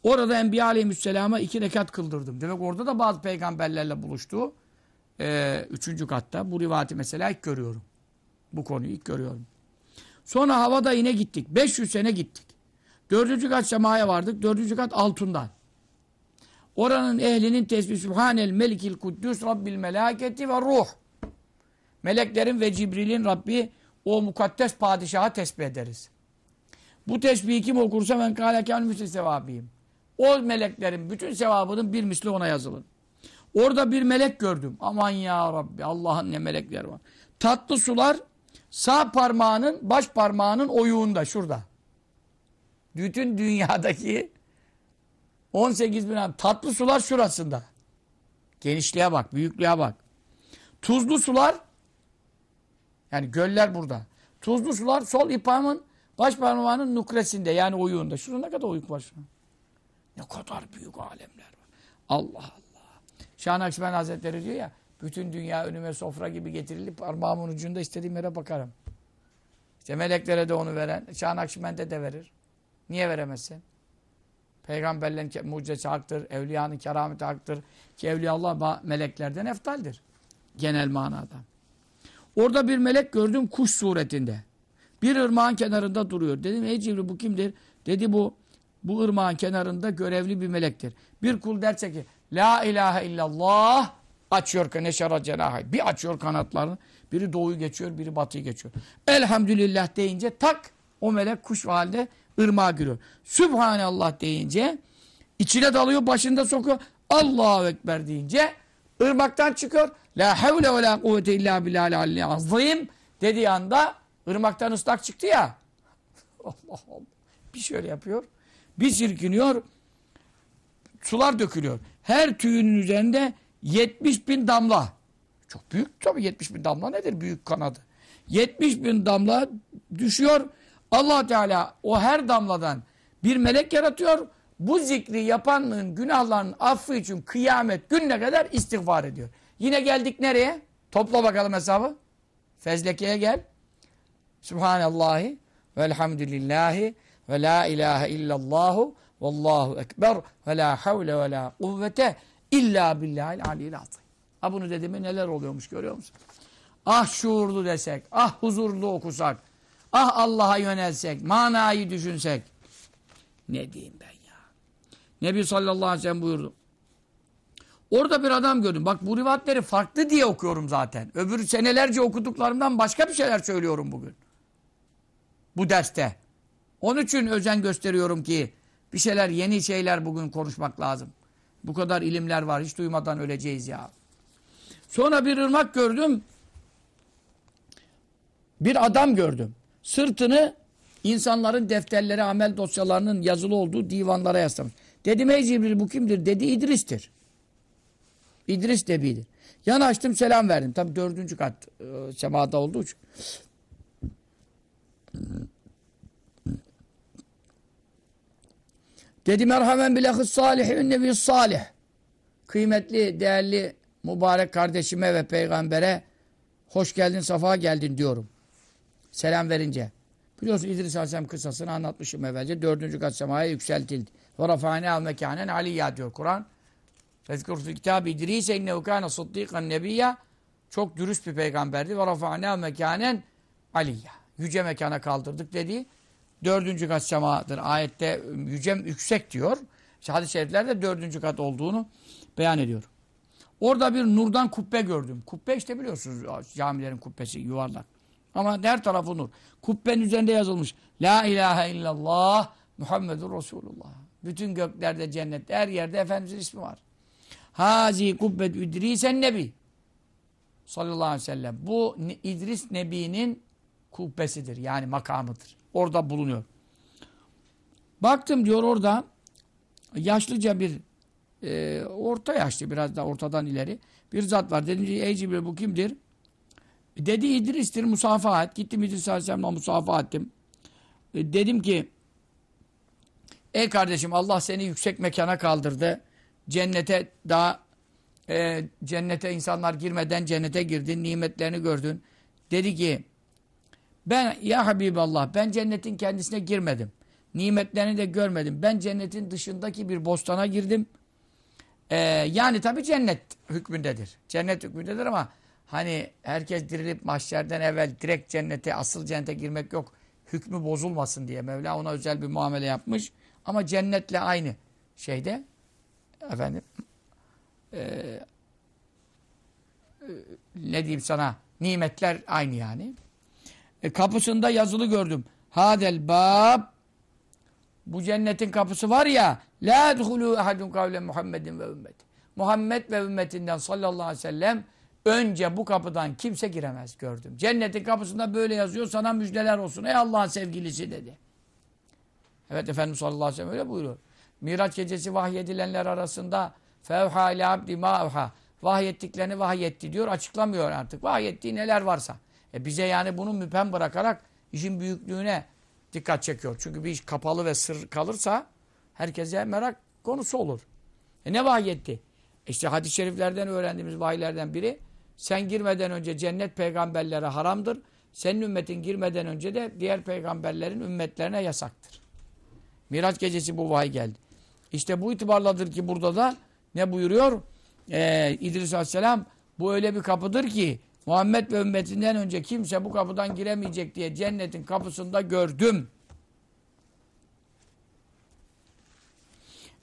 orada Enbiya aleyhisselama iki rekat kıldırdım. Demek orada da bazı peygamberlerle buluştu. Ee, üçüncü katta. Bu rivati mesela ilk görüyorum. Bu konuyu ilk görüyorum. Sonra havada yine gittik. 500 sene gittik. Dördüncü kat semaya vardık. Dördüncü kat altından. Oranın ehlinin tesbih Sübhanel Melikil Kuddüs Rabbil Melaketi ve Ruh. Meleklerin ve Cibril'in Rabbi o mukaddes padişaha tesbih ederiz. Bu tesbihi kim okursa ben kâlekân müsli sevabiyim. O meleklerin bütün sevabının bir misli ona yazılır. Orada bir melek gördüm. Aman ya Rabbi Allah'ın ne melekler var. Tatlı sular sağ parmağının baş parmağının oyuğunda şurada. Bütün dünyadaki 18 bin. Tatlı sular şurasında. Genişliğe bak, büyüklüğe bak. Tuzlu sular yani göller burada. Tuzlu sular sol ipamın baş parmağının nukresinde yani oyuğunda. Şurada ne kadar oyuk var şu? Ne kadar büyük alemler var. Allah Allah. Şah Nakşibend Hazretleri diyor ya bütün dünya önüme sofra gibi getirilip parmağımın ucunda istediğim yere bakarım. İşte meleklere de onu veren Şah Nakşibend'e de verir. Niye veremezsin? Peygamberlerin mucizesi haktır, evliyanın kerameti haktır. Ki evliyallah meleklerden eftaldir. Genel manada. Orada bir melek gördüm kuş suretinde. Bir ırmağın kenarında duruyor. Dedim ey Cibril bu kimdir? Dedi bu bu ırmağın kenarında görevli bir melektir. Bir kul derse ki La ilahe illallah açıyor neşara cenahı. Bir açıyor kanatlarını. Biri doğuyu geçiyor, biri batıyı geçiyor. Elhamdülillah deyince tak o melek kuş halde ırmağa giriyor. Sübhanallah deyince içine dalıyor, başında sokuyor. Allahu Ekber deyince ırmaktan çıkıyor. La havle ve la kuvvete illa billahil azim dediği anda ırmaktan ıslak çıktı ya. <laughs> Allah Allah. Bir şöyle yapıyor. Bir çirkiniyor. Sular dökülüyor. Her tüyünün üzerinde 70 bin damla. Çok büyük tabii 70 bin damla nedir? Büyük kanadı. 70 bin damla düşüyor allah Teala o her damladan bir melek yaratıyor. Bu zikri yapanın günahlarının affı için kıyamet gününe kadar istiğfar ediyor. Yine geldik nereye? Topla bakalım hesabı. Fezleke'ye gel. Subhanallahi velhamdülillahi ve la ilahe illallahu vallahu ekber ve la havle ve la kuvvete illa billahil aliyyil azim. Ha bunu dediğime neler oluyormuş görüyor musun? Ah şuurlu desek, ah huzurlu okusak, Ah Allah'a yönelsek, manayı düşünsek. Ne diyeyim ben ya? Nebi sallallahu aleyhi ve sellem buyurdu. Orada bir adam gördüm. Bak bu rivayetleri farklı diye okuyorum zaten. Öbür senelerce okuduklarımdan başka bir şeyler söylüyorum bugün. Bu derste. Onun için özen gösteriyorum ki bir şeyler, yeni şeyler bugün konuşmak lazım. Bu kadar ilimler var. Hiç duymadan öleceğiz ya. Sonra bir ırmak gördüm. Bir adam gördüm sırtını insanların defterleri, amel dosyalarının yazılı olduğu divanlara yaslamış. Dedim ey Cibril bu kimdir? Dedi İdris'tir. İdris Nebi'dir. Yanaştım selam verdim. Tabi dördüncü kat e, semada olduğu için. Dedi merhamen bilahı salihün nebi salih. Kıymetli, değerli, mübarek kardeşime ve peygambere hoş geldin, safa geldin diyorum. Selam verince. Biliyorsun İdris Aleyhisselam kıssasını anlatmışım evvelce. Dördüncü kat semaya yükseltildi. Ve rafâne al mekânen aliyyâ diyor Kur'an. Fezkur fil kitabı İdris'e innehu kâne sıddîkan nebiyyâ. Çok dürüst bir peygamberdi. Ve rafâne al mekânen aliyyâ. Yüce mekana kaldırdık dediği dördüncü kat semadır. Ayette yüce yüksek diyor. İşte hadis-i şeriflerde dördüncü kat olduğunu beyan ediyor. Orada bir nurdan kubbe gördüm. Kubbe işte biliyorsunuz camilerin kubbesi yuvarlak. Ama her tarafı nur. Kubbenin üzerinde yazılmış. La ilahe illallah Muhammedur Resulullah. Bütün göklerde, cennette, her yerde Efendimizin ismi var. Hazi kubbet İdrisen Nebi. Sallallahu aleyhi ve sellem. Bu İdris Nebi'nin kubbesidir. Yani makamıdır. Orada bulunuyor. Baktım diyor orada yaşlıca bir e, orta yaşlı biraz da ortadan ileri bir zat var. Dedim ey Cibril bu kimdir? Dedi İdris'tir musafaha et. Gittim İdris Aleyhisselam'la musafaha ettim. E, dedim ki ey kardeşim Allah seni yüksek mekana kaldırdı. Cennete daha e, cennete insanlar girmeden cennete girdin. Nimetlerini gördün. Dedi ki ben ya Habiballah ben cennetin kendisine girmedim. Nimetlerini de görmedim. Ben cennetin dışındaki bir bostana girdim. Ee, yani tabi cennet hükmündedir. Cennet hükmündedir ama Hani herkes dirilip mahşerden evvel direkt cennete, asıl cennete girmek yok. hükmü bozulmasın diye Mevla ona özel bir muamele yapmış. Ama cennetle aynı şeyde efendim e, e, ne diyeyim sana nimetler aynı yani. E, kapısında yazılı gördüm. Hadel bab bu cennetin kapısı var ya la duhulu ahadun kavle Muhammedin ve ümmeti. Muhammed ve ümmetinden sallallahu aleyhi ve sellem önce bu kapıdan kimse giremez gördüm. Cennetin kapısında böyle yazıyor sana müjdeler olsun. Ey Allah'ın sevgilisi dedi. Evet Efendimiz sallallahu aleyhi ve sellem öyle buyuruyor. Miraç gecesi vahyedilenler arasında fevha ile abdi ma'uha vahyettiklerini vahyetti diyor. Açıklamıyor artık. Vahyettiği neler varsa. E bize yani bunu müphem bırakarak işin büyüklüğüne dikkat çekiyor. Çünkü bir iş kapalı ve sır kalırsa herkese merak konusu olur. E ne vahyetti? İşte hadis-i şeriflerden öğrendiğimiz vahiylerden biri sen girmeden önce cennet peygamberlere haramdır. Senin ümmetin girmeden önce de diğer peygamberlerin ümmetlerine yasaktır. Miraç gecesi bu vahiy geldi. İşte bu itibarladır ki burada da ne buyuruyor? Ee, İdris Aleyhisselam bu öyle bir kapıdır ki Muhammed ve ümmetinden önce kimse bu kapıdan giremeyecek diye cennetin kapısında gördüm.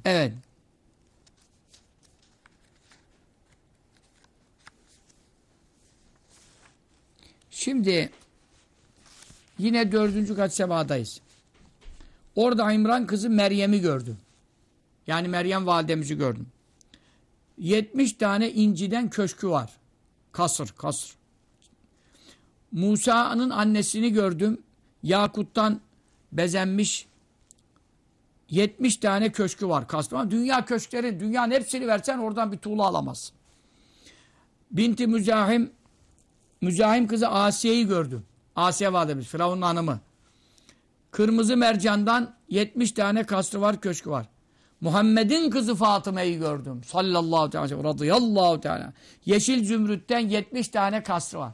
Evet. Şimdi yine dördüncü kat sebadayız. Orada İmran kızı Meryem'i gördüm. Yani Meryem validemizi gördüm. 70 tane inciden köşkü var. Kasır, kasır. Musa'nın annesini gördüm. Yakut'tan bezenmiş 70 tane köşkü var. Kasır. Dünya köşkleri, dünyanın hepsini versen oradan bir tuğla alamazsın. Binti Müzahim Müzahim kızı Asiye'yi gördüm. Asiye validemiz, Firavun'un hanımı. Kırmızı mercandan 70 tane kasrı var, köşkü var. Muhammed'in kızı Fatıma'yı gördüm. Sallallahu aleyhi ve sellem. Radıyallahu teala. Yeşil zümrütten 70 tane kasrı var.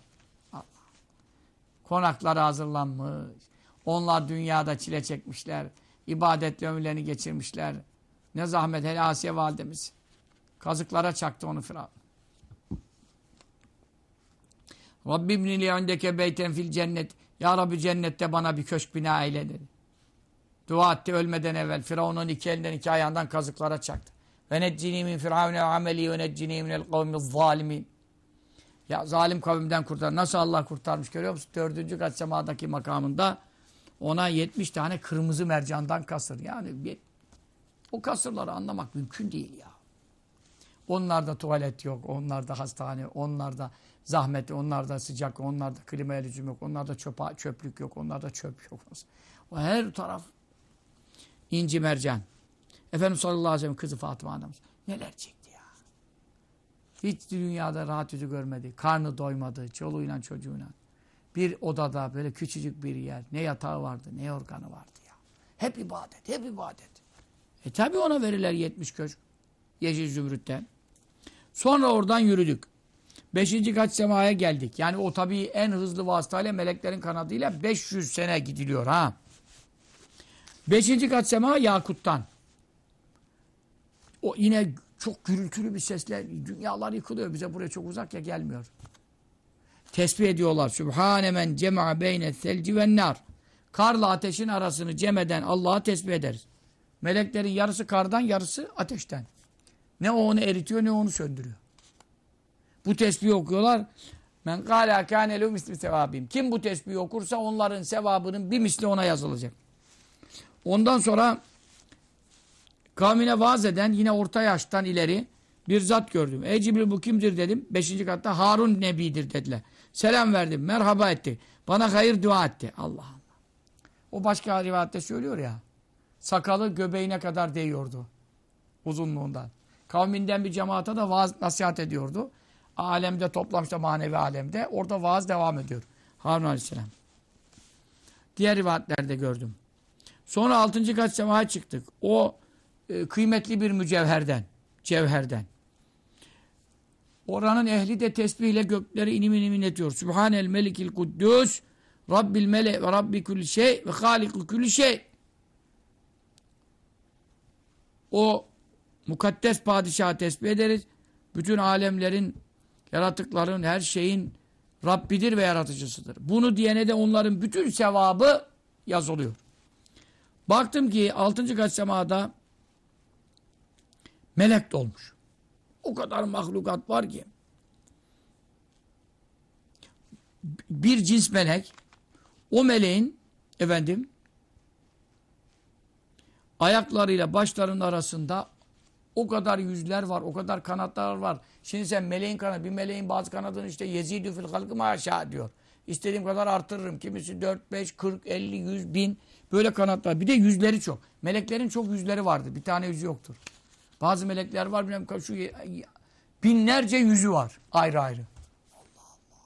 Allah. Hazırlanmış. Onlar dünyada çile çekmişler. İbadetle ömürlerini geçirmişler. Ne zahmet hele Asiye validemiz. Kazıklara çaktı onu Firavun. Rabbim li indeke beyten fil cennet. Ya Rabbi cennette bana bir köşk bina eyle dedi. Dua etti ölmeden evvel. Firavun'un iki elinden iki ayağından kazıklara çaktı. Ve neccini min firavune ameli ve neccini minel kavmi zalimin. Ya zalim kavimden kurtar. Nasıl Allah kurtarmış görüyor musun? Dördüncü kat semadaki makamında ona 70 tane kırmızı mercandan kasır. Yani o kasırları anlamak mümkün değil ya. Onlarda tuvalet yok, onlarda hastane, onlarda zahmet, onlarda sıcak, onlarda klima yok, onlarda çöp, çöplük yok, onlarda çöp yok. O her taraf inci mercan. Efendimiz sallallahu aleyhi ve sellem kızı Fatıma anamız neler çekti ya. Hiç dünyada rahat yüzü görmedi. Karnı doymadı, çoluğuyla çocuğuyla. Bir odada böyle küçücük bir yer. Ne yatağı vardı, ne organı vardı ya. Hep ibadet, hep ibadet. E tabi ona verirler 70 köşk. Yeşil zümrütten. Sonra oradan yürüdük. Beşinci kat semaya geldik. Yani o tabii en hızlı vasıtayla meleklerin kanadıyla 500 sene gidiliyor ha. Beşinci kat sema Yakut'tan. O yine çok gürültülü bir sesle dünyalar yıkılıyor. Bize buraya çok uzak ya gelmiyor. Tesbih ediyorlar. Sübhane men cema'a beyne selci ve nar. Karla ateşin arasını cem eden Allah'a tesbih ederiz. Meleklerin yarısı kardan yarısı ateşten. Ne o onu eritiyor ne onu söndürüyor. Bu tesbihi okuyorlar. Men kâlâ kâne misli sevabim. Kim bu tesbihi okursa onların sevabının bir misli ona yazılacak. Ondan sonra kavmine vaaz eden yine orta yaştan ileri bir zat gördüm. Ey Cibril bu kimdir dedim. Beşinci katta Harun Nebi'dir dediler. Selam verdim. Merhaba etti. Bana hayır dua etti. Allah Allah. O başka rivayette söylüyor ya. Sakalı göbeğine kadar değiyordu. Uzunluğundan. Kavminden bir cemaata da vaaz nasihat ediyordu. Alemde toplamışta manevi alemde. Orada vaaz devam ediyor. Harun Aleyhisselam. Diğer rivayetlerde gördüm. Sonra altıncı kat semaya çıktık. O e, kıymetli bir mücevherden. Cevherden. Oranın ehli de tesbihle gökleri inim inim inletiyor. Sübhanel melikil kuddüs Rabbil mele ve Rabbi kulli şey ve halikü kulli şey. O mukaddes padişahı tesbih ederiz. Bütün alemlerin, yaratıkların, her şeyin Rabbidir ve yaratıcısıdır. Bunu diyene de onların bütün sevabı yazılıyor. Baktım ki 6. kat semada melek dolmuş. O kadar mahlukat var ki. Bir cins melek o meleğin efendim ayaklarıyla başlarının arasında o kadar yüzler var, o kadar kanatlar var. Şimdi sen meleğin kanadı, bir meleğin bazı kanadını işte yezidü fil halkı aşağı diyor. İstediğim kadar artırırım. Kimisi 4, 5, 40, 50, 100, bin böyle kanatlar. Bir de yüzleri çok. Meleklerin çok yüzleri vardır. Bir tane yüzü yoktur. Bazı melekler var bilmem şu binlerce yüzü var ayrı ayrı. Allah Allah.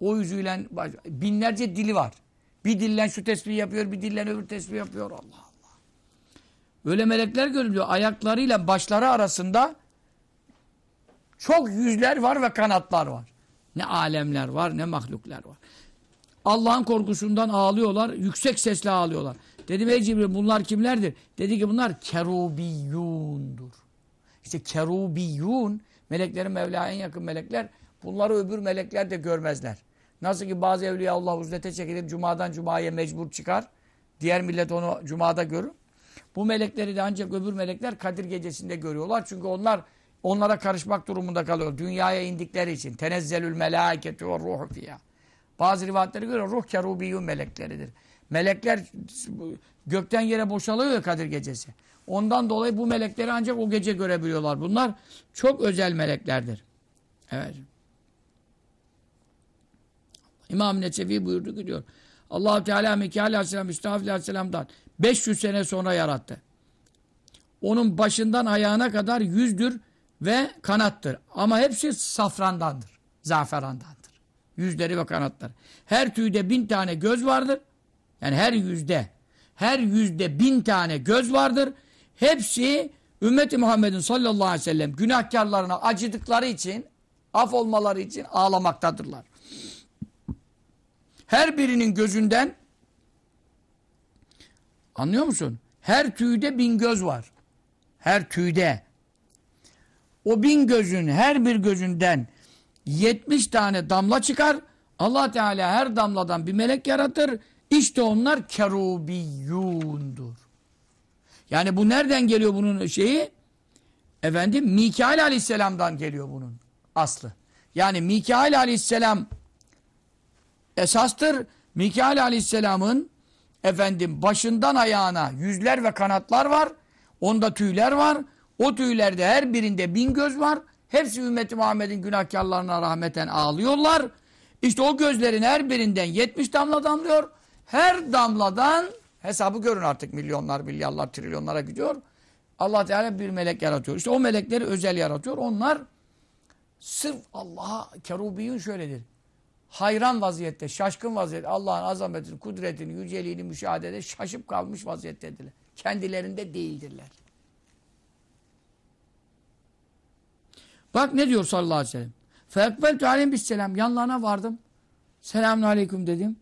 O yüzüyle binlerce dili var. Bir dillen şu tesbih yapıyor, bir dillen öbür tesbih yapıyor. Allah Allah. Öyle melekler görülüyor. Ayaklarıyla başları arasında çok yüzler var ve kanatlar var. Ne alemler var, ne mahluklar var. Allah'ın korkusundan ağlıyorlar, yüksek sesle ağlıyorlar. Dedim ey Cibril bunlar kimlerdir? Dedi ki bunlar kerubiyundur. İşte kerubiyun, meleklerin Mevla'ya en yakın melekler, bunları öbür melekler de görmezler. Nasıl ki bazı evliya Allah uzlete çekilip cumadan cumaya mecbur çıkar. Diğer millet onu cumada görür. Bu melekleri de ancak öbür melekler Kadir gecesinde görüyorlar. Çünkü onlar onlara karışmak durumunda kalıyor. Dünyaya indikleri için. Tenezzelül melâketü ve ruhu fiyâ. Bazı rivayetlere göre ruh kerubiyyun melekleridir. Melekler gökten yere boşalıyor ya Kadir gecesi. Ondan dolayı bu melekleri ancak o gece görebiliyorlar. Bunlar çok özel meleklerdir. Evet. İmam Neçevi buyurdu ki diyor. allah Teala Mekâ aleyhisselam, Müstahaf aleyhisselam'dan 500 sene sonra yarattı. Onun başından ayağına kadar yüzdür ve kanattır. Ama hepsi safrandandır. Zaferandandır. Yüzleri ve kanatları. Her tüyde bin tane göz vardır. Yani her yüzde. Her yüzde bin tane göz vardır. Hepsi ümmeti Muhammed'in sallallahu aleyhi ve sellem günahkarlarına acıdıkları için, af olmaları için ağlamaktadırlar. Her birinin gözünden anlıyor musun? Her tüyde bin göz var. Her tüyde. O bin gözün her bir gözünden 70 tane damla çıkar. Allah Teala her damladan bir melek yaratır. İşte onlar kerubiyundur. Yani bu nereden geliyor bunun şeyi? Efendim Mikail Aleyhisselam'dan geliyor bunun aslı. Yani Mikail Aleyhisselam esastır. Mikail Aleyhisselam'ın efendim başından ayağına yüzler ve kanatlar var. Onda tüyler var. O tüylerde her birinde bin göz var. Hepsi ümmeti Muhammed'in günahkarlarına rahmeten ağlıyorlar. İşte o gözlerin her birinden 70 damla damlıyor. Her damladan hesabı görün artık milyonlar, milyarlar, trilyonlara gidiyor. Allah Teala bir melek yaratıyor. İşte o melekleri özel yaratıyor. Onlar sırf Allah'a kerubiyun şöyledir. Hayran vaziyette, şaşkın vaziyette Allah'ın azametini, kudretini, yüceliğini müşahedede şaşıp kalmış vaziyettedirler. Kendilerinde değildirler. Bak ne diyor sallallahu aleyhi ve sellem. Fekbeltü aleyhisselam. Yanlarına vardım. Selamun aleyküm dedim.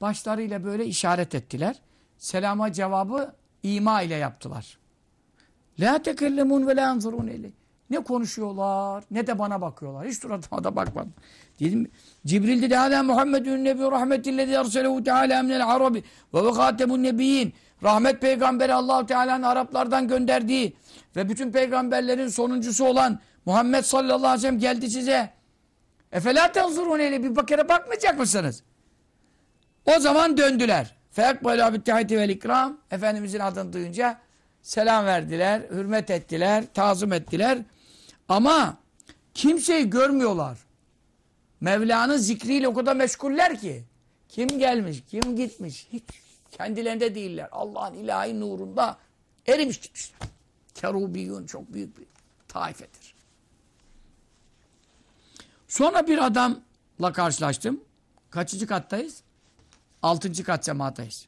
Başlarıyla böyle işaret ettiler. Selama cevabı ima ile yaptılar. La tekellemun ve la anzurun eli. Ne konuşuyorlar ne de bana bakıyorlar. Hiç suratıma da bakmadım. Dedim Cibril dedi Hâlâ Muhammedun nebi rahmetillezi erselehu teâlâ minel arabi ve ve khâtemun nebiyyin. Rahmet peygamberi Allahu Teala'nın Araplardan gönderdiği ve bütün peygamberlerin sonuncusu olan Muhammed sallallahu aleyhi ve sellem geldi size. Efelâ tenzurûn eyle bir bakara bakmayacak mısınız? O zaman döndüler. Fekbelâ bittehati vel ikram. Efendimizin adını duyunca selam verdiler, hürmet ettiler, tazım ettiler. Ama kimseyi görmüyorlar. Mevla'nın zikriyle o kadar meşguller ki. Kim gelmiş, kim gitmiş. Hiç kendilerinde değiller. Allah'ın ilahi nurunda erimiş gitmişler. Kerubiyun çok büyük bir taifedir. Sonra bir adamla karşılaştım. Kaçıncı kattayız? Altıncı kat cemaattayız.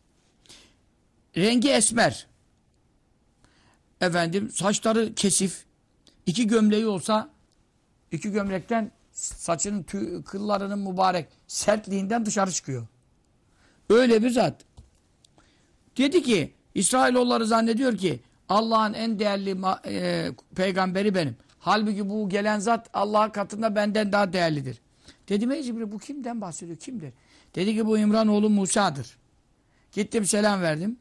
Rengi esmer. Efendim saçları kesif. İki gömleği olsa iki gömlekten saçının tüy, kıllarının mübarek sertliğinden dışarı çıkıyor. Öyle bir zat. Dedi ki İsrailoğulları zannediyor ki Allah'ın en değerli e, peygamberi benim. Halbuki bu gelen zat Allah katında benden daha değerlidir. Dedim ey Cibril bu kimden bahsediyor? Kimdir? Dedi ki bu İmran oğlu Musa'dır. Gittim selam verdim.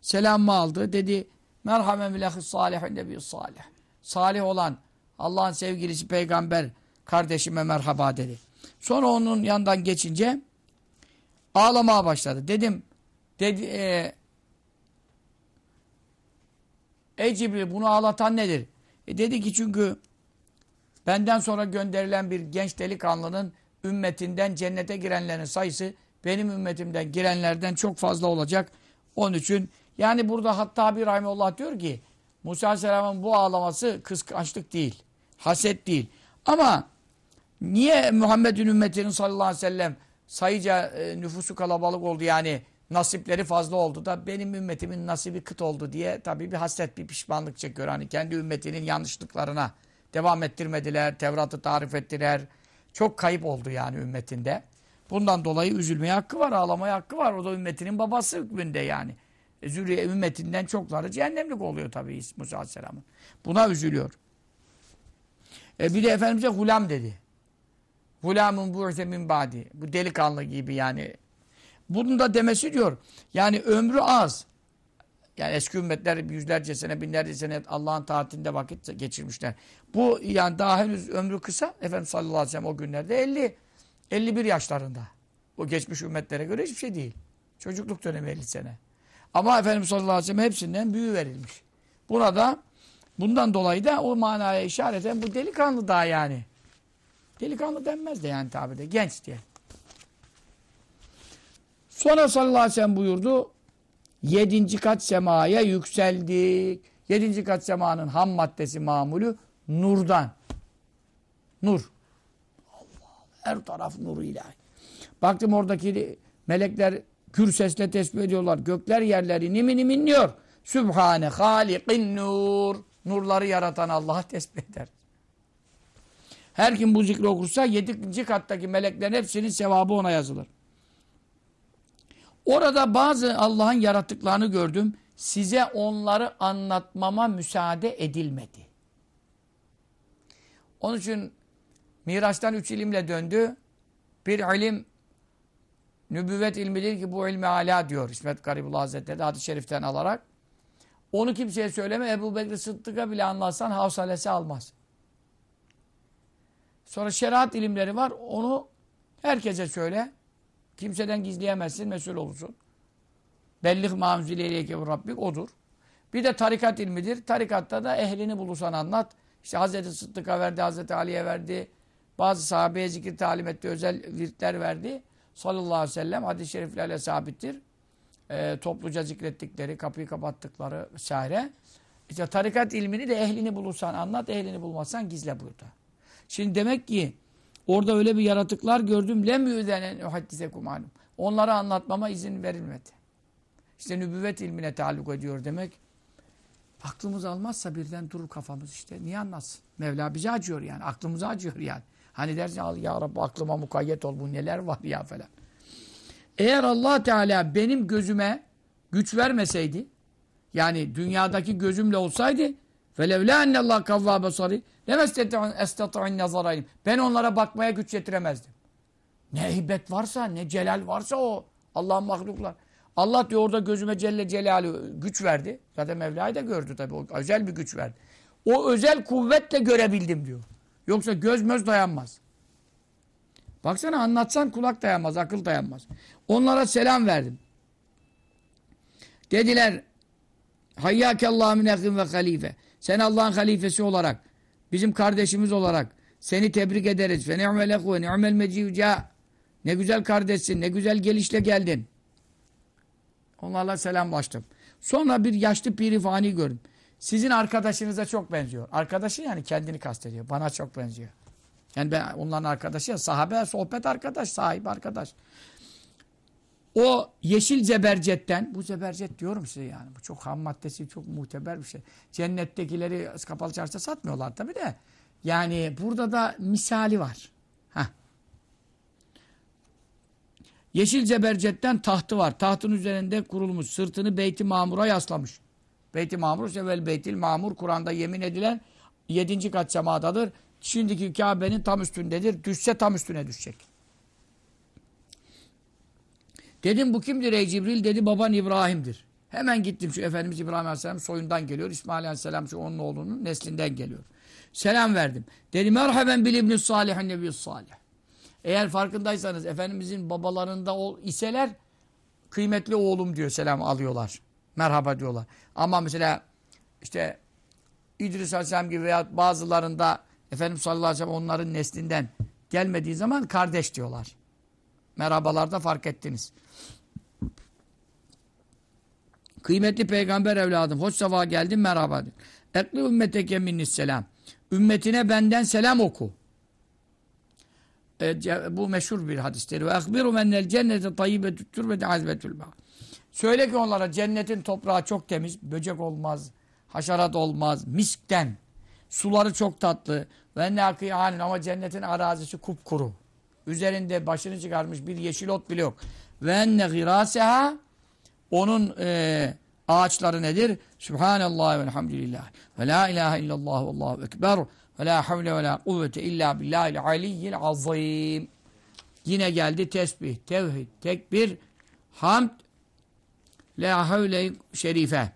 Selamımı aldı. Dedi merhamen bilahis salihin nebi salih. Salih olan Allah'ın sevgilisi peygamber kardeşime merhaba dedi. Sonra onun yanından geçince ağlamaya başladı. Dedim dedi, e, Ey Cibril bunu ağlatan nedir? E dedi ki çünkü benden sonra gönderilen bir genç delikanlının ümmetinden cennete girenlerin sayısı benim ümmetimden girenlerden çok fazla olacak. Onun için yani burada hatta bir Rahimullah diyor ki Musa Aleyhisselam'ın bu ağlaması kıskançlık değil. Haset değil. Ama niye Muhammed'in ümmetinin sallallahu aleyhi ve sellem sayıca e, nüfusu kalabalık oldu yani nasipleri fazla oldu da benim ümmetimin nasibi kıt oldu diye tabii bir hasret bir pişmanlık çekiyor. Hani kendi ümmetinin yanlışlıklarına devam ettirmediler, Tevrat'ı tarif ettiler. Çok kayıp oldu yani ümmetinde. Bundan dolayı üzülmeye hakkı var, ağlamaya hakkı var. O da ümmetinin babası hükmünde yani. E, Zürriye ümmetinden çokları cehennemlik oluyor tabii Musa Aleyhisselam'ın. Buna üzülüyor. E bir de Efendimiz'e hulam dedi. Hulamun bu'se min badi. Bu delikanlı gibi yani. Bunun da demesi diyor. Yani ömrü az. Yani eski ümmetler yüzlerce sene, binlerce sene Allah'ın taatinde vakit geçirmişler. Bu yani daha henüz ömrü kısa. Efendimiz sallallahu aleyhi ve sellem o günlerde 50, 51 yaşlarında. O geçmiş ümmetlere göre hiçbir şey değil. Çocukluk dönemi 50 sene. Ama Efendimiz sallallahu aleyhi ve sellem hepsinden büyü verilmiş. Buna da bundan dolayı da o manaya işareten bu delikanlı daha yani. Delikanlı denmez de yani tabirde. Genç diye. Sonra sallallahu aleyhi ve sellem buyurdu. Yedinci kat semaya yükseldik. Yedinci kat semanın ham maddesi mamulü nurdan. Nur. Allah Her taraf nuru ilahi. Baktım oradaki melekler gür sesle tesbih ediyorlar. Gökler yerleri nimin niminliyor. Sübhane halikin nur. Nurları yaratan Allah'a tesbih eder. Her kim bu zikri okursa yedinci kattaki meleklerin hepsinin sevabı ona yazılır. Orada bazı Allah'ın yarattıklarını gördüm. Size onları anlatmama müsaade edilmedi. Onun için Miraç'tan üç ilimle döndü. Bir ilim nübüvvet ilmidir ki bu ilmi ala diyor İsmet Garibullah Hazretleri de hadis-i şeriften alarak. Onu kimseye söyleme. Ebu Bekir Sıddık'a bile anlatsan havsalesi almaz. Sonra şeriat ilimleri var. Onu herkese söyle. Kimseden gizleyemezsin, mesul olursun. Bellik mamzileyke Rabbik odur. Bir de tarikat ilmidir. Tarikatta da ehlini bulursan anlat. İşte Hazreti Sıddık'a verdi, Hazreti Ali'ye verdi. Bazı sahabeye zikir talim etti, özel virtler verdi. Sallallahu aleyhi ve sellem hadis-i şeriflerle sabittir. Ee, topluca zikrettikleri, kapıyı kapattıkları vesaire. İşte tarikat ilmini de ehlini bulursan anlat, ehlini bulmazsan gizle burada. Şimdi demek ki orada öyle bir yaratıklar gördüm. Lem yüzenen uhaddisekum anum. Onlara anlatmama izin verilmedi. İşte nübüvvet ilmine taalluk ediyor demek. Aklımız almazsa birden durur kafamız işte. Niye anlatsın? Mevla bize acıyor yani. Aklımıza acıyor yani. Hani dersin ya Rabbi aklıma mukayyet ol bu neler var ya falan. Eğer Allah Teala benim gözüme güç vermeseydi yani dünyadaki gözümle olsaydı felevla ennallah kavva basari. Ben onlara bakmaya güç yetiremezdim. Ne heybet varsa, ne celal varsa o Allah'ın mahluklar. Allah diyor orada gözüme Celle Celaluhu güç verdi. Zaten Mevla'yı da gördü tabii. O özel bir güç verdi. O özel kuvvetle görebildim diyor. Yoksa göz möz dayanmaz. Baksana anlatsan kulak dayanmaz, akıl dayanmaz. Onlara selam verdim. Dediler Hayyâkellâhu min ve halife. Sen Allah'ın halifesi olarak, bizim kardeşimiz olarak seni tebrik ederiz. Fe ni'mel ehu ve ni'mel mecivca. Ne güzel kardeşsin, ne güzel gelişle geldin. Onlarla selamlaştım. Sonra bir yaşlı piri fani gördüm. Sizin arkadaşınıza çok benziyor. Arkadaşı yani kendini kastediyor. Bana çok benziyor. Yani ben onların arkadaşı ya sahabe sohbet arkadaş, sahip arkadaş. O yeşil zebercetten, bu zebercet diyorum size yani. Bu çok ham maddesi, çok muteber bir şey. Cennettekileri kapalı çarşıda satmıyorlar tabii de. Yani burada da misali var. Heh. Yeşil zebercetten tahtı var. Tahtın üzerinde kurulmuş. Sırtını Beyt-i Mamur'a yaslamış. Beyt-i Mamur, sevel Beyt-i Mamur. Kur'an'da yemin edilen yedinci kat semadadır. Şimdiki Kabe'nin tam üstündedir. Düşse tam üstüne düşecek. Dedim bu kimdir ey Cibril? Dedi baban İbrahim'dir. Hemen gittim şu Efendimiz İbrahim Aleyhisselam soyundan geliyor. İsmail Aleyhisselam şu onun oğlunun neslinden geliyor. Selam verdim. Dedi merhaben bil ibn salihin salih. Eğer farkındaysanız Efendimizin babalarında ol iseler kıymetli oğlum diyor selam alıyorlar. Merhaba diyorlar. Ama mesela işte İdris Aleyhisselam gibi veya bazılarında Efendimiz sallallahu aleyhi ve sellem onların neslinden gelmediği zaman kardeş diyorlar. Merhabalarda fark ettiniz. Kıymetli peygamber evladım, hoş safa geldin merhaba. Ekli ümmeteke minnis selam. Ümmetine benden selam oku. E, bu meşhur bir hadistir. Ve ekbiru mennel cennete tayyibetü türbeti azbetül bağ. Söyle ki onlara cennetin toprağı çok temiz, böcek olmaz, haşerat olmaz, miskten. Suları çok tatlı. Ve ne ama cennetin arazisi kupkuru. Üzerinde başını çıkarmış bir yeşil ot bile yok. Ve enne giraseha onun e, ağaçları nedir? Subhanallah ve elhamdülillah. Ve la ilahe illallah ve allahu ekber. Ve la havle ve la kuvvete illa billahil aliyyil azim. Yine geldi tesbih, tevhid, tekbir, hamd, la havle şerife.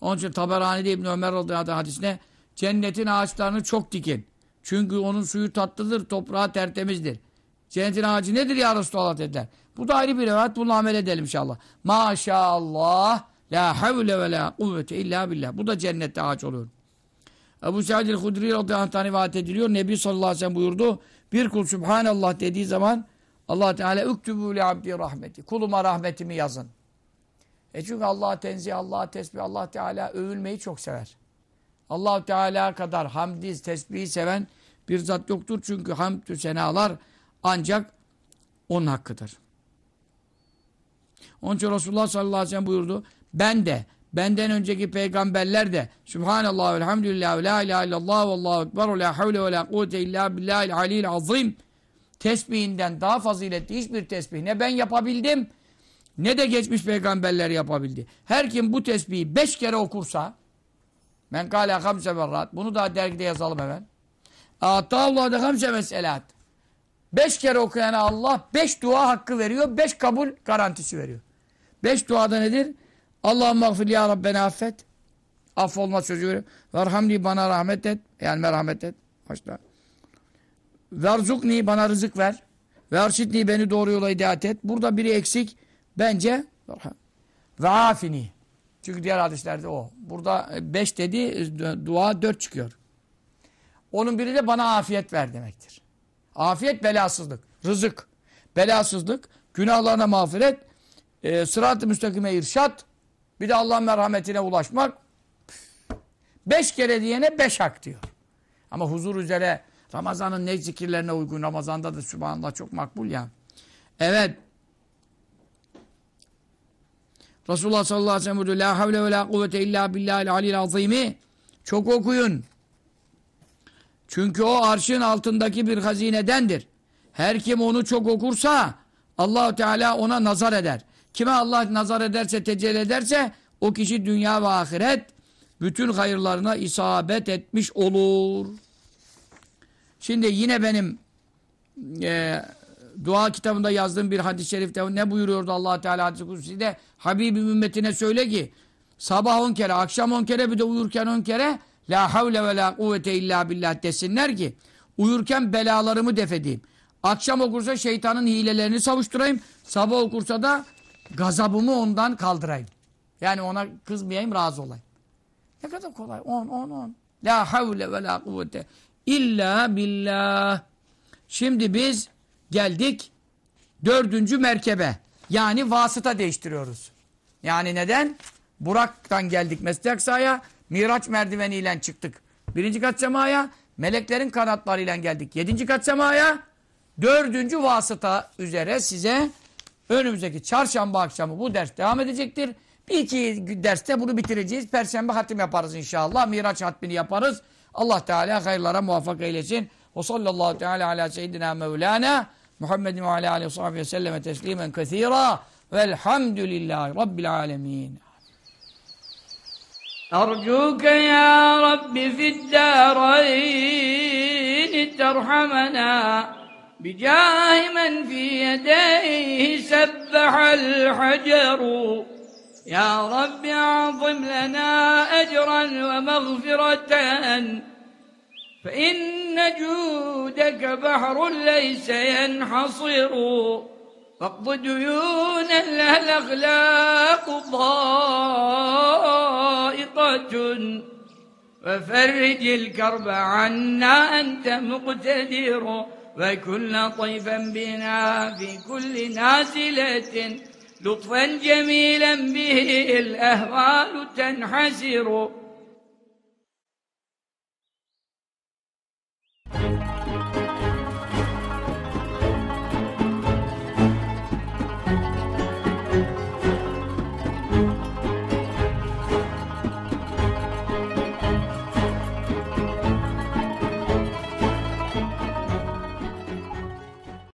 Onun için Taberani'de İbn Ömer radıyallahu hadisine cennetin ağaçlarını çok dikin. Çünkü onun suyu tatlıdır, toprağı tertemizdir. Cennetin ağacı nedir ya Resulallah dediler. Bu da ayrı bir rivayet. Bunu amel edelim inşallah. Maşallah. La havle ve la kuvvete illa billah. Bu da cennette ağaç oluyor. Ebu Sa'id el-Hudri radıyallahu anh rivayet ediliyor. Nebi sallallahu aleyhi ve sellem buyurdu. Bir kul Subhanallah dediği zaman allah Teala üktübü li abdi rahmeti. Kuluma rahmetimi yazın. E çünkü Allah tenzih, Allah tesbih, Allah Teala övülmeyi çok sever. allah Teala kadar hamdi, tesbihi seven bir zat yoktur. Çünkü hamdü senalar ancak onun hakkıdır. Onun için Resulullah sallallahu aleyhi ve sellem buyurdu. Ben de, benden önceki peygamberler de Subhanallah, elhamdülillah, la ilahe illallah, ve allahu ekber, la havle ve la kuvvete illa billahil aliyil azim tesbihinden daha faziletli hiçbir tesbih ne ben yapabildim ne de geçmiş peygamberler yapabildi. Her kim bu tesbihi beş kere okursa men kâle hamse bunu da dergide yazalım hemen. Atâllâhu de hamse meselat. Beş kere okuyana Allah beş dua hakkı veriyor. Beş kabul garantisi veriyor. Beş duada nedir? Allah'ım mağfir ya Rabbena affet. Affolma sözü veriyor. Verhamni bana rahmet et. Yani merhamet et. Başta. Verzukni bana rızık ver. Verşitni beni doğru yola hidayet et. Burada biri eksik. Bence ve afini. Çünkü diğer hadislerde o. Burada beş dedi dua dört çıkıyor. Onun biri de bana afiyet ver demektir. Afiyet belasızlık. Rızık. Belasızlık. Günahlarına mağfiret. E, Sırat-ı müstakime irşat. Bir de Allah'ın merhametine ulaşmak. Beş kere diyene beş hak diyor. Ama huzur üzere Ramazan'ın ne zikirlerine uygun. Ramazan'da da Sübhanallah çok makbul ya. Evet. Resulullah sallallahu aleyhi ve sellem. La havle ve la kuvvete illa billahil alil azimi. Çok okuyun. Çünkü o arşın altındaki bir hazinedendir. Her kim onu çok okursa allah Teala ona nazar eder. Kime Allah nazar ederse, tecelli ederse o kişi dünya ve ahiret bütün hayırlarına isabet etmiş olur. Şimdi yine benim e, dua kitabında yazdığım bir hadis-i şerifte ne buyuruyordu allah Teala hadis-i kutsi'de? Habibim ümmetine söyle ki sabah on kere, akşam on kere bir de uyurken on kere La havle ve la kuvvete illa billah desinler ki uyurken belalarımı defedeyim. Akşam okursa şeytanın hilelerini savuşturayım. Sabah okursa da gazabımı ondan kaldırayım. Yani ona kızmayayım, razı olayım. Ne kadar kolay. On, on, on. La havle ve la kuvvete illa billah. Şimdi biz geldik dördüncü merkebe. Yani vasıta değiştiriyoruz. Yani neden? Burak'tan geldik Mescid Aksa'ya. Miraç merdiveniyle çıktık. Birinci kat semaya meleklerin kanatlarıyla geldik. Yedinci kat semaya dördüncü vasıta üzere size önümüzdeki çarşamba akşamı bu ders devam edecektir. Bir iki derste bunu bitireceğiz. Perşembe hatim yaparız inşallah. Miraç hatmini yaparız. Allah Teala hayırlara muvaffak eylesin. Ve sallallahu teala ala seyyidina mevlana Muhammedin ve ala aleyhi ve selleme teslimen kethira velhamdülillahi rabbil alemin. أرجوك يا رب في الدارين ترحمنا بجاه من في يديه سبح الحجر. يا رب أعظم لنا أجرا ومغفرة. فإن جودك بحر ليس ينحصر. ديونا لها الأخلاق ضائقة. وفرج الكرب عنا أنت مقتدر. وكن لطيفا بنا في كل نازلة. لطفا جميلا به الأهوال تنحسر